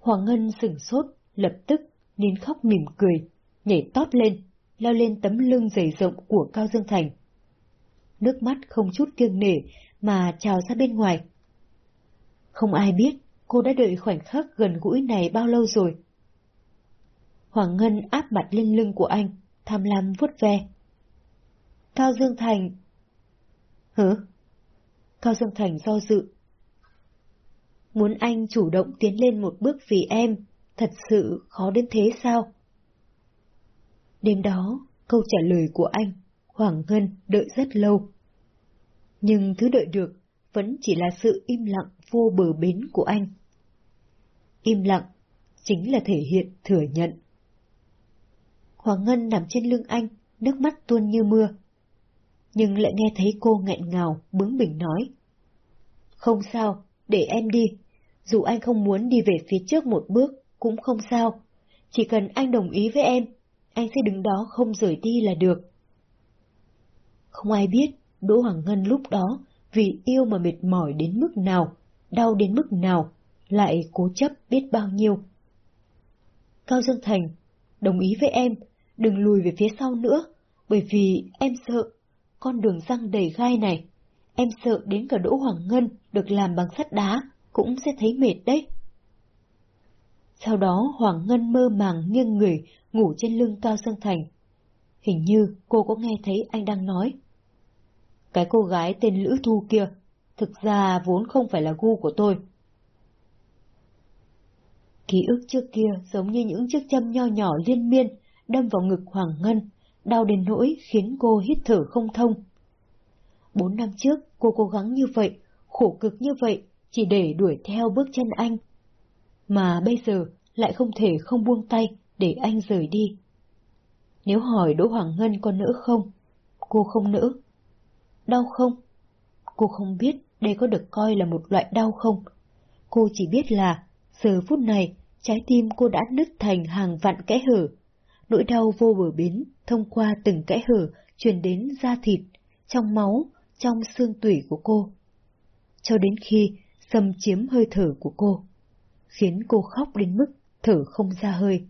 Hoàng Ngân sửng sốt, lập tức, nín khóc mỉm cười, nhảy tót lên, leo lên tấm lưng dày rộng của Cao Dương Thành. Nước mắt không chút kiêng nể mà trào ra bên ngoài. Không ai biết cô đã đợi khoảnh khắc gần gũi này bao lâu rồi. Hoàng Ngân áp mặt lên lưng của anh, tham lam vuốt ve. Cao Dương Thành... hứ, Cao Dương Thành do dự. Muốn anh chủ động tiến lên một bước vì em, thật sự khó đến thế sao? Đêm đó, câu trả lời của anh, Hoàng Ngân đợi rất lâu. Nhưng thứ đợi được vẫn chỉ là sự im lặng vô bờ bến của anh. Im lặng chính là thể hiện thừa nhận. Hoàng Ngân nằm trên lưng anh, nước mắt tuôn như mưa. Nhưng lại nghe thấy cô nghẹn ngào, bướng bỉnh nói. Không sao, để em đi. Dù anh không muốn đi về phía trước một bước, cũng không sao. Chỉ cần anh đồng ý với em, anh sẽ đứng đó không rời đi là được. Không ai biết Đỗ Hoàng Ngân lúc đó vì yêu mà mệt mỏi đến mức nào, đau đến mức nào, lại cố chấp biết bao nhiêu. Cao Dương Thành, đồng ý với em, đừng lùi về phía sau nữa, bởi vì em sợ, con đường răng đầy gai này, em sợ đến cả Đỗ Hoàng Ngân được làm bằng sắt đá, cũng sẽ thấy mệt đấy. Sau đó Hoàng Ngân mơ màng nghiêng người, ngủ trên lưng Cao sơn Thành. Hình như cô có nghe thấy anh đang nói. Cái cô gái tên Lữ Thu kia, thực ra vốn không phải là gu của tôi. Ký ức trước kia giống như những chiếc châm nho nhỏ liên miên, đâm vào ngực Hoàng Ngân, đau đến nỗi khiến cô hít thở không thông. Bốn năm trước, cô cố gắng như vậy, khổ cực như vậy, chỉ để đuổi theo bước chân anh. Mà bây giờ lại không thể không buông tay để anh rời đi. Nếu hỏi Đỗ Hoàng Ngân có nỡ không? Cô không nỡ. Đau không? Cô không biết đây có được coi là một loại đau không? Cô chỉ biết là, giờ phút này, trái tim cô đã nứt thành hàng vạn kẽ hở. Nỗi đau vô bờ bến, thông qua từng kẽ hở, truyền đến da thịt, trong máu, trong xương tủy của cô. Cho đến khi xâm chiếm hơi thở của cô, khiến cô khóc đến mức thở không ra hơi.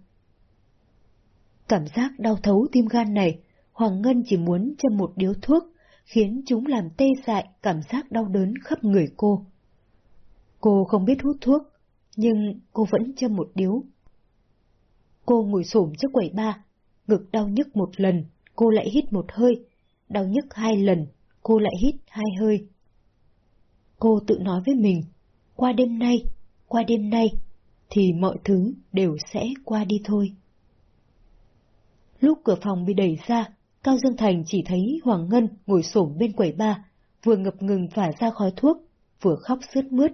Cảm giác đau thấu tim gan này, Hoàng Ngân chỉ muốn châm một điếu thuốc, khiến chúng làm tê dại cảm giác đau đớn khắp người cô. Cô không biết hút thuốc, nhưng cô vẫn châm một điếu. Cô ngồi xổm trước quầy ba, ngực đau nhức một lần, cô lại hít một hơi, đau nhức hai lần, cô lại hít hai hơi. Cô tự nói với mình, qua đêm nay, qua đêm nay, thì mọi thứ đều sẽ qua đi thôi. Lúc cửa phòng bị đẩy ra, Cao Dương Thành chỉ thấy Hoàng Ngân ngồi xổm bên quầy ba, vừa ngập ngừng phả ra khói thuốc, vừa khóc sướt mướt.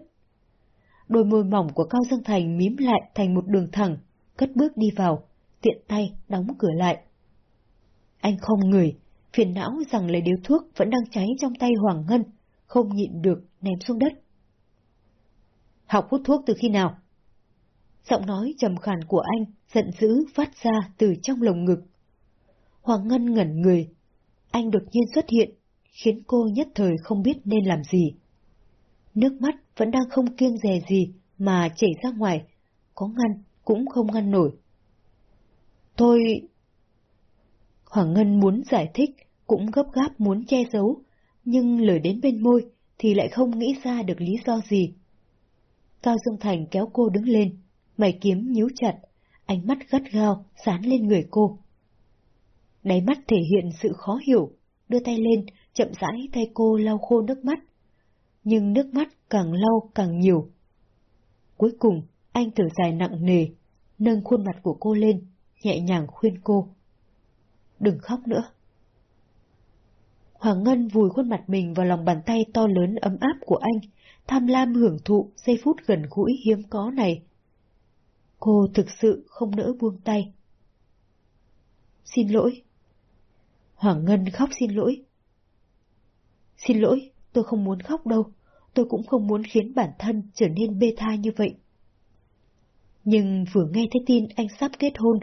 Đôi môi mỏng của Cao Dương Thành mím lại thành một đường thẳng, cất bước đi vào, tiện tay đóng cửa lại. Anh không người, phiền não rằng lấy điếu thuốc vẫn đang cháy trong tay Hoàng Ngân, không nhịn được ném xuống đất. Học hút thuốc từ khi nào? Giọng nói trầm khàn của anh, giận dữ phát ra từ trong lồng ngực. Hoàng Ngân ngẩn người. Anh đột nhiên xuất hiện, khiến cô nhất thời không biết nên làm gì. Nước mắt vẫn đang không kiêng dè gì mà chảy ra ngoài, có ngăn cũng không ngăn nổi. Tôi... Hoàng Ngân muốn giải thích, cũng gấp gáp muốn che giấu, nhưng lời đến bên môi thì lại không nghĩ ra được lý do gì. Cao Dương Thành kéo cô đứng lên, mày kiếm nhíu chặt, ánh mắt gắt gao dán lên người cô. Đáy mắt thể hiện sự khó hiểu, đưa tay lên, chậm rãi thay cô lau khô nước mắt. Nhưng nước mắt càng lau càng nhiều. Cuối cùng, anh thở dài nặng nề, nâng khuôn mặt của cô lên, nhẹ nhàng khuyên cô. Đừng khóc nữa. Hoàng Ngân vùi khuôn mặt mình vào lòng bàn tay to lớn ấm áp của anh, tham lam hưởng thụ giây phút gần gũi hiếm có này. Cô thực sự không nỡ buông tay. Xin lỗi. Hoàng Ngân khóc xin lỗi. Xin lỗi, tôi không muốn khóc đâu, tôi cũng không muốn khiến bản thân trở nên bê tha như vậy. Nhưng vừa nghe thấy tin anh sắp kết hôn,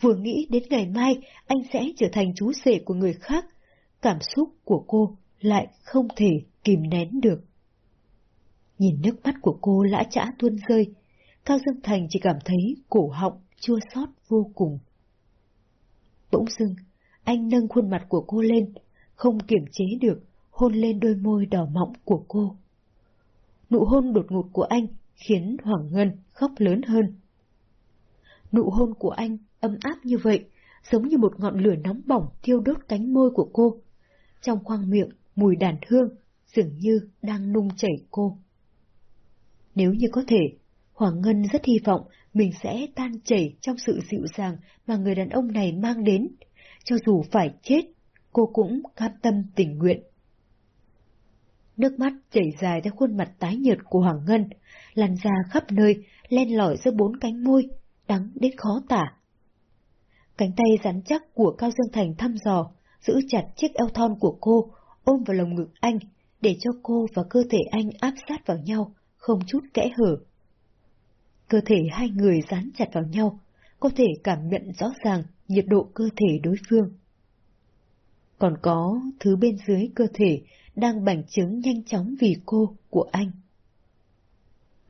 vừa nghĩ đến ngày mai anh sẽ trở thành chú rể của người khác, cảm xúc của cô lại không thể kìm nén được. Nhìn nước mắt của cô lã chã tuôn rơi, Cao Dương Thành chỉ cảm thấy cổ họng chua xót vô cùng. Bỗng dưng, anh nâng khuôn mặt của cô lên, không kiềm chế được, hôn lên đôi môi đỏ mọng của cô. Nụ hôn đột ngột của anh khiến Hoàng Ngân khóc lớn hơn. Nụ hôn của anh ấm áp như vậy, giống như một ngọn lửa nóng bỏng thiêu đốt cánh môi của cô. Trong khoang miệng, mùi đàn hương, dường như đang nung chảy cô. Nếu như có thể, Hoàng Ngân rất hy vọng mình sẽ tan chảy trong sự dịu dàng mà người đàn ông này mang đến. Cho dù phải chết, cô cũng cam tâm tình nguyện. Nước mắt chảy dài theo khuôn mặt tái nhợt của Hoàng Ngân, lăn ra khắp nơi, len lỏi giữa bốn cánh môi, đắng đến khó tả. Cánh tay rắn chắc của Cao Dương Thành thăm dò, giữ chặt chiếc eo thon của cô, ôm vào lồng ngực anh, để cho cô và cơ thể anh áp sát vào nhau, không chút kẽ hở. Cơ thể hai người dán chặt vào nhau, có thể cảm nhận rõ ràng nhiệt độ cơ thể đối phương. Còn có thứ bên dưới cơ thể đang bành trướng nhanh chóng vì cô của anh.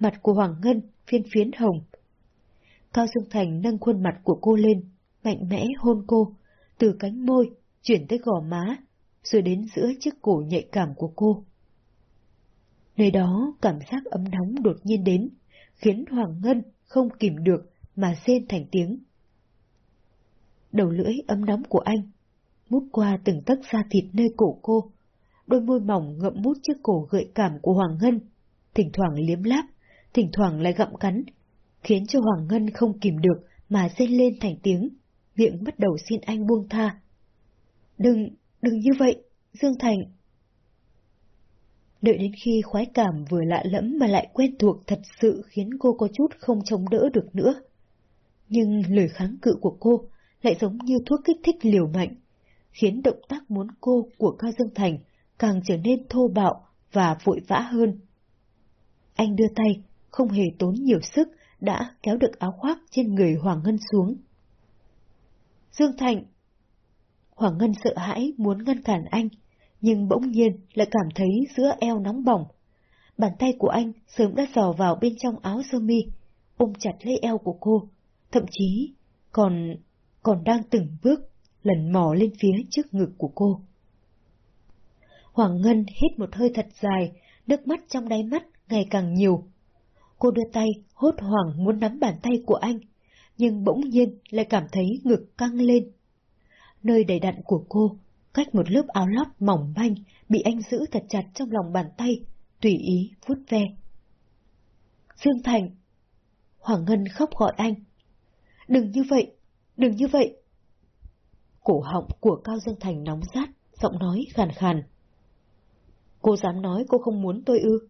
Mặt của Hoàng Ngân phiên phiến hồng. Cao Dương Thành nâng khuôn mặt của cô lên, mạnh mẽ hôn cô, từ cánh môi, chuyển tới gò má, rồi đến giữa chiếc cổ nhạy cảm của cô. Nơi đó cảm giác ấm nóng đột nhiên đến, khiến Hoàng Ngân không kìm được mà rên thành tiếng. Đầu lưỡi ấm nóng của anh, mút qua từng tấc da thịt nơi cổ cô, đôi môi mỏng ngậm mút chiếc cổ gợi cảm của Hoàng Ngân, thỉnh thoảng liếm láp, thỉnh thoảng lại gặm cắn, khiến cho Hoàng Ngân không kìm được mà rên lên thành tiếng, miệng bắt đầu xin anh buông tha. Đừng, đừng như vậy, Dương Thành. Đợi đến khi khoái cảm vừa lạ lẫm mà lại quen thuộc thật sự khiến cô có chút không chống đỡ được nữa. Nhưng lời kháng cự của cô lại giống như thuốc kích thích liều mạnh, khiến động tác muốn cô của Cao Dương Thành càng trở nên thô bạo và vội vã hơn. Anh đưa tay, không hề tốn nhiều sức, đã kéo được áo khoác trên người Hoàng Ngân xuống. Dương Thành! Hoàng Ngân sợ hãi muốn ngăn cản anh, nhưng bỗng nhiên lại cảm thấy giữa eo nóng bỏng. Bàn tay của anh sớm đã dò vào bên trong áo sơ mi, ôm chặt lấy eo của cô, thậm chí còn còn đang từng bước lần mò lên phía trước ngực của cô. Hoàng Ngân hít một hơi thật dài, nước mắt trong đáy mắt ngày càng nhiều. Cô đưa tay, hốt hoảng muốn nắm bàn tay của anh, nhưng bỗng nhiên lại cảm thấy ngực căng lên. Nơi đầy đặn của cô, cách một lớp áo lót mỏng manh, bị anh giữ thật chặt trong lòng bàn tay, tùy ý vuốt ve. Dương Thành! Hoàng Ngân khóc gọi anh. Đừng như vậy, đừng như vậy. Cổ họng của Cao Dương Thành nóng rát, giọng nói khàn khàn. Cô dám nói cô không muốn tôi ư?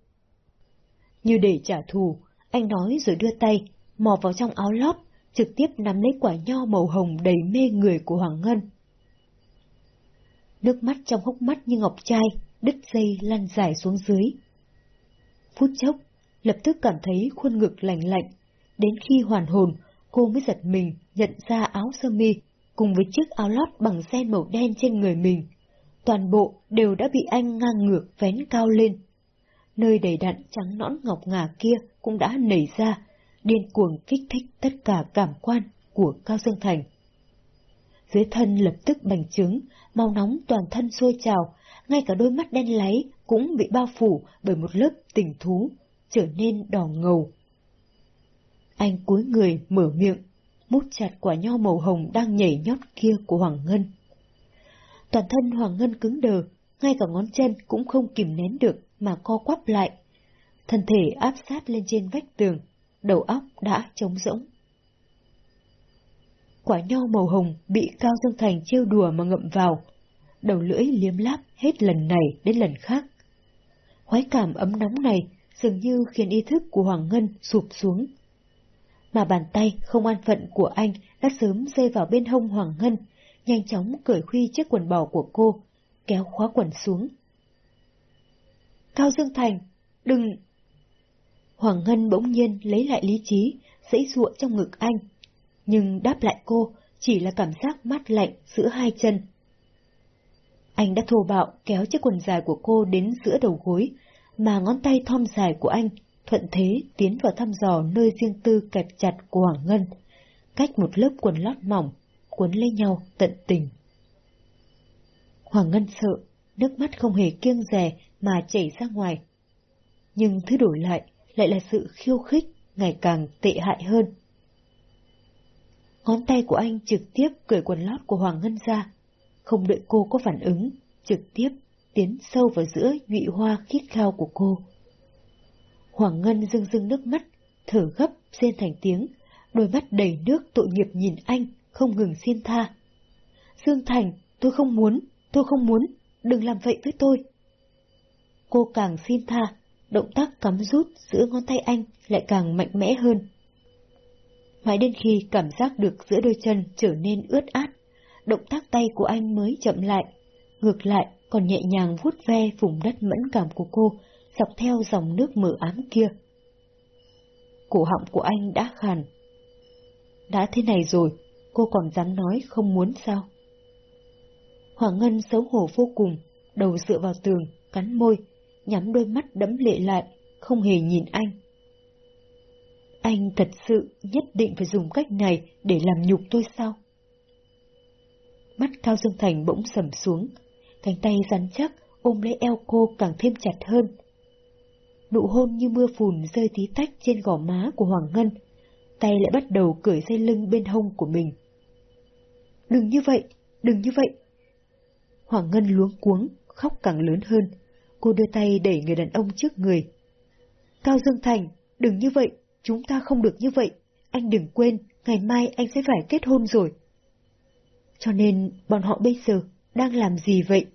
Như để trả thù, anh nói rồi đưa tay, mò vào trong áo lót, trực tiếp nắm lấy quả nho màu hồng đầy mê người của Hoàng Ngân. Nước mắt trong hốc mắt như ngọc trai, đứt dây lăn dài xuống dưới. Phút chốc, lập tức cảm thấy khuôn ngực lạnh lạnh, đến khi hoàn hồn, cô mới giật mình nhận ra áo sơ mi cùng với chiếc áo lót bằng sen màu đen trên người mình toàn bộ đều đã bị anh ngang ngược vén cao lên. Nơi đầy đặn trắng nõn ngọc ngà kia cũng đã nảy ra, điên cuồng kích thích tất cả cảm quan của Cao Dương Thành. Dưới thân lập tức bành trướng, mau nóng toàn thân sôi trào, ngay cả đôi mắt đen láy cũng bị bao phủ bởi một lớp tình thú, trở nên đỏ ngầu. Anh cúi người mở miệng, mút chặt quả nho màu hồng đang nhảy nhót kia của Hoàng Ngân. Toàn thân Hoàng Ngân cứng đờ, ngay cả ngón chân cũng không kìm nén được mà co quắp lại. Thân thể áp sát lên trên vách tường, đầu óc đã trống rỗng quả nho màu hồng bị Cao Dương Thành trêu đùa mà ngậm vào. Đầu lưỡi liếm láp hết lần này đến lần khác. Khoái cảm ấm nóng này dường như khiến ý thức của Hoàng Ngân sụp xuống. Mà bàn tay không an phận của anh đã sớm rơi vào bên hông Hoàng Ngân, nhanh chóng cởi khuy chiếc quần bò của cô, kéo khóa quần xuống. Cao Dương Thành, đừng... Hoàng Ngân bỗng nhiên lấy lại lý trí, dãy ruộng trong ngực anh. Nhưng đáp lại cô chỉ là cảm giác mát lạnh giữa hai chân. Anh đã thô bạo kéo chiếc quần dài của cô đến giữa đầu gối, mà ngón tay thon dài của anh thuận thế tiến vào thăm dò nơi riêng tư kẹp chặt của Hoàng Ngân, cách một lớp quần lót mỏng, cuốn lấy nhau tận tình. Hoàng Ngân sợ, nước mắt không hề kiêng rè mà chảy ra ngoài. Nhưng thứ đổi lại lại là sự khiêu khích ngày càng tệ hại hơn. Ngón tay của anh trực tiếp cởi quần lót của Hoàng Ngân ra, không đợi cô có phản ứng, trực tiếp tiến sâu vào giữa nhụy hoa khít khao của cô. Hoàng Ngân rưng rưng nước mắt, thở gấp, rên thành tiếng, đôi mắt đầy nước tội nghiệp nhìn anh, không ngừng xin tha. Dương Thành, tôi không muốn, tôi không muốn, đừng làm vậy với tôi. Cô càng xin tha, động tác cắm rút giữa ngón tay anh lại càng mạnh mẽ hơn. Mãi đến khi cảm giác được giữa đôi chân trở nên ướt át, động tác tay của anh mới chậm lại, ngược lại còn nhẹ nhàng vuốt ve vùng đất mẫn cảm của cô, dọc theo dòng nước mờ ám kia. Cổ họng của anh đã khàn. Đã thế này rồi, cô còn dám nói không muốn sao? Hoàng Ngân xấu hổ vô cùng, đầu dựa vào tường, cắn môi, nhắm đôi mắt đẫm lệ lại, không hề nhìn anh. Anh thật sự nhất định phải dùng cách này để làm nhục tôi sao? Mắt Cao Dương Thành bỗng sầm xuống, cánh tay rắn chắc ôm lấy eo cô càng thêm chặt hơn. Nụ hôn như mưa phùn rơi tí tách trên gò má của Hoàng Ngân, tay lại bắt đầu cởi dây lưng bên hông của mình. Đừng như vậy, đừng như vậy. Hoàng Ngân luống cuống, khóc càng lớn hơn. Cô đưa tay đẩy người đàn ông trước người. Cao Dương Thành, đừng như vậy, chúng ta không được như vậy. Anh đừng quên, ngày mai anh sẽ phải kết hôn rồi. Cho nên, bọn họ bây giờ đang làm gì vậy?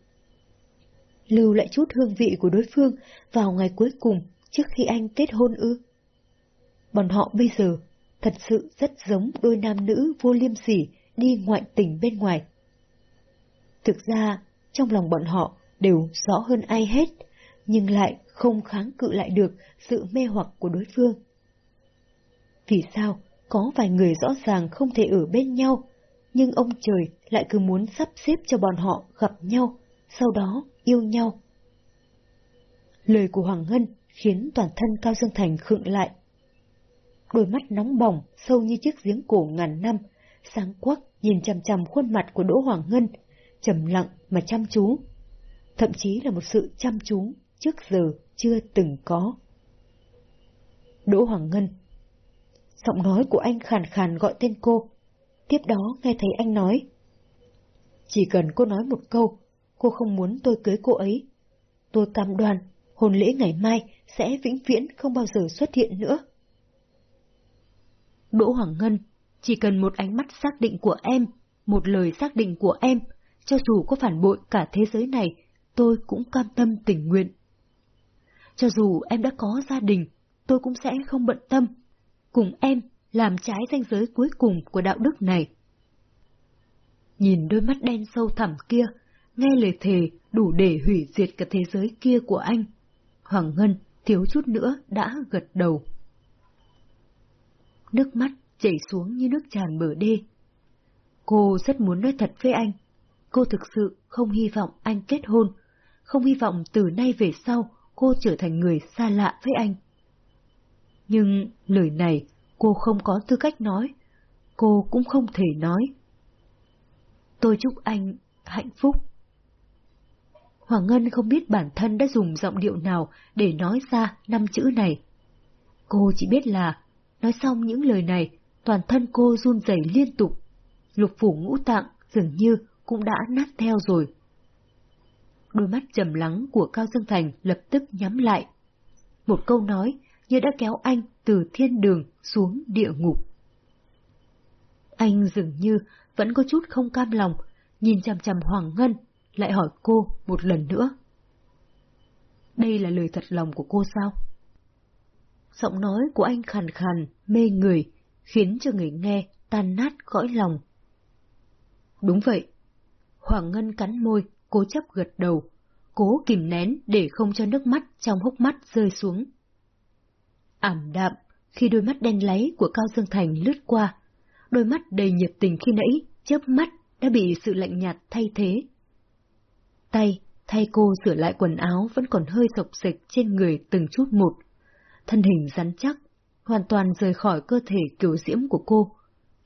Lưu lại chút hương vị của đối phương vào ngày cuối cùng trước khi anh kết hôn ư. Bọn họ bây giờ thật sự rất giống đôi nam nữ vô liêm sỉ đi ngoại tình bên ngoài. Thực ra, trong lòng bọn họ đều rõ hơn ai hết, nhưng lại không kháng cự lại được sự mê hoặc của đối phương. Vì sao có vài người rõ ràng không thể ở bên nhau, nhưng ông trời lại cứ muốn sắp xếp cho bọn họ gặp nhau, sau đó yêu nhau. Lời của Hoàng Ngân khiến toàn thân Cao Dương Thành khựng lại. Đôi mắt nóng bỏng, sâu như chiếc giếng cổ ngàn năm, sáng quắc nhìn chằm chằm khuôn mặt của Đỗ Hoàng Ngân, trầm lặng mà chăm chú. Thậm chí là một sự chăm chú trước giờ chưa từng có. Đỗ Hoàng Ngân Giọng nói của anh khàn khàn gọi tên cô. Tiếp đó nghe thấy anh nói. Chỉ cần cô nói một câu, cô không muốn tôi cưới cô ấy. Tôi cam đoan, hôn lễ ngày mai sẽ vĩnh viễn không bao giờ xuất hiện nữa. Đỗ Hoàng Ngân, chỉ cần một ánh mắt xác định của em, một lời xác định của em, cho dù có phản bội cả thế giới này, tôi cũng cam tâm tình nguyện. Cho dù em đã có gia đình, tôi cũng sẽ không bận tâm. Cùng em làm trái ranh giới cuối cùng của đạo đức này. Nhìn đôi mắt đen sâu thẳm kia, nghe lời thề đủ để hủy diệt cả thế giới kia của anh. Hoàng Ngân thiếu chút nữa đã gật đầu. Nước mắt chảy xuống như nước tràn bờ đê. Cô rất muốn nói thật với anh. Cô thực sự không hy vọng anh kết hôn, không hy vọng từ nay về sau cô trở thành người xa lạ với anh. Nhưng lời này cô không có tư cách nói, cô cũng không thể nói. Tôi chúc anh hạnh phúc. Hoàng Ngân không biết bản thân đã dùng giọng điệu nào để nói ra năm chữ này. Cô chỉ biết là, nói xong những lời này, toàn thân cô run rẩy liên tục. Lục phủ ngũ tạng dường như cũng đã nát theo rồi. Đôi mắt trầm lắng của Cao Dương Thành lập tức nhắm lại. Một câu nói như đã kéo anh từ thiên đường xuống địa ngục. Anh dường như vẫn có chút không cam lòng, nhìn chằm chằm Hoàng Ngân, lại hỏi cô một lần nữa. Đây là lời thật lòng của cô sao? Giọng nói của anh khàn khàn, mê người, khiến cho người nghe tan nát cõi lòng. Đúng vậy. Hoàng Ngân cắn môi, cố chấp gật đầu, cố kìm nén để không cho nước mắt trong hốc mắt rơi xuống. Ảm đạm, khi đôi mắt đen láy của Cao Dương Thành lướt qua, đôi mắt đầy nhiệt tình khi nãy, chớp mắt đã bị sự lạnh nhạt thay thế. Tay, thay cô sửa lại quần áo vẫn còn hơi sộc sịch trên người từng chút một. Thân hình rắn chắc, hoàn toàn rời khỏi cơ thể kiểu diễm của cô.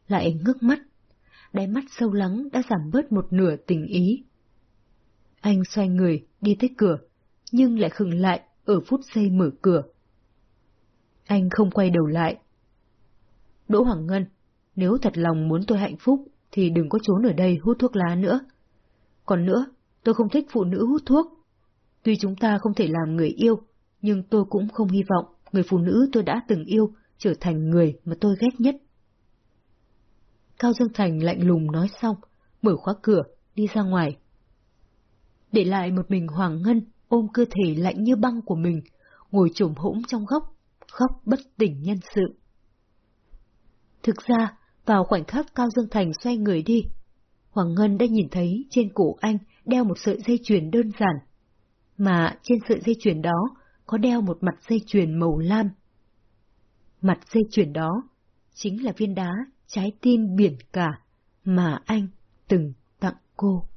Lại ngước mắt, đáy mắt sâu lắng đã giảm bớt một nửa tình ý. Anh xoay người, đi tới cửa, nhưng lại khừng lại ở phút giây mở cửa. Anh không quay đầu lại. Đỗ Hoàng Ngân, nếu thật lòng muốn tôi hạnh phúc, thì đừng có trốn ở đây hút thuốc lá nữa. Còn nữa, tôi không thích phụ nữ hút thuốc. Tuy chúng ta không thể làm người yêu, nhưng tôi cũng không hy vọng người phụ nữ tôi đã từng yêu trở thành người mà tôi ghét nhất. Cao Dương Thành lạnh lùng nói xong, mở khóa cửa, đi ra ngoài. Để lại một mình Hoàng Ngân ôm cơ thể lạnh như băng của mình, ngồi trồm hỗn trong góc, khóc bất tỉnh nhân sự. Thực ra, vào khoảnh khắc Cao Dương Thành xoay người đi, Hoàng Ngân đã nhìn thấy trên cổ anh đeo một sợi dây chuyền đơn giản, mà trên sợi dây chuyền đó có đeo một mặt dây chuyền màu lam. Mặt dây chuyền đó chính là viên đá trái tim biển cả mà anh từng tặng cô.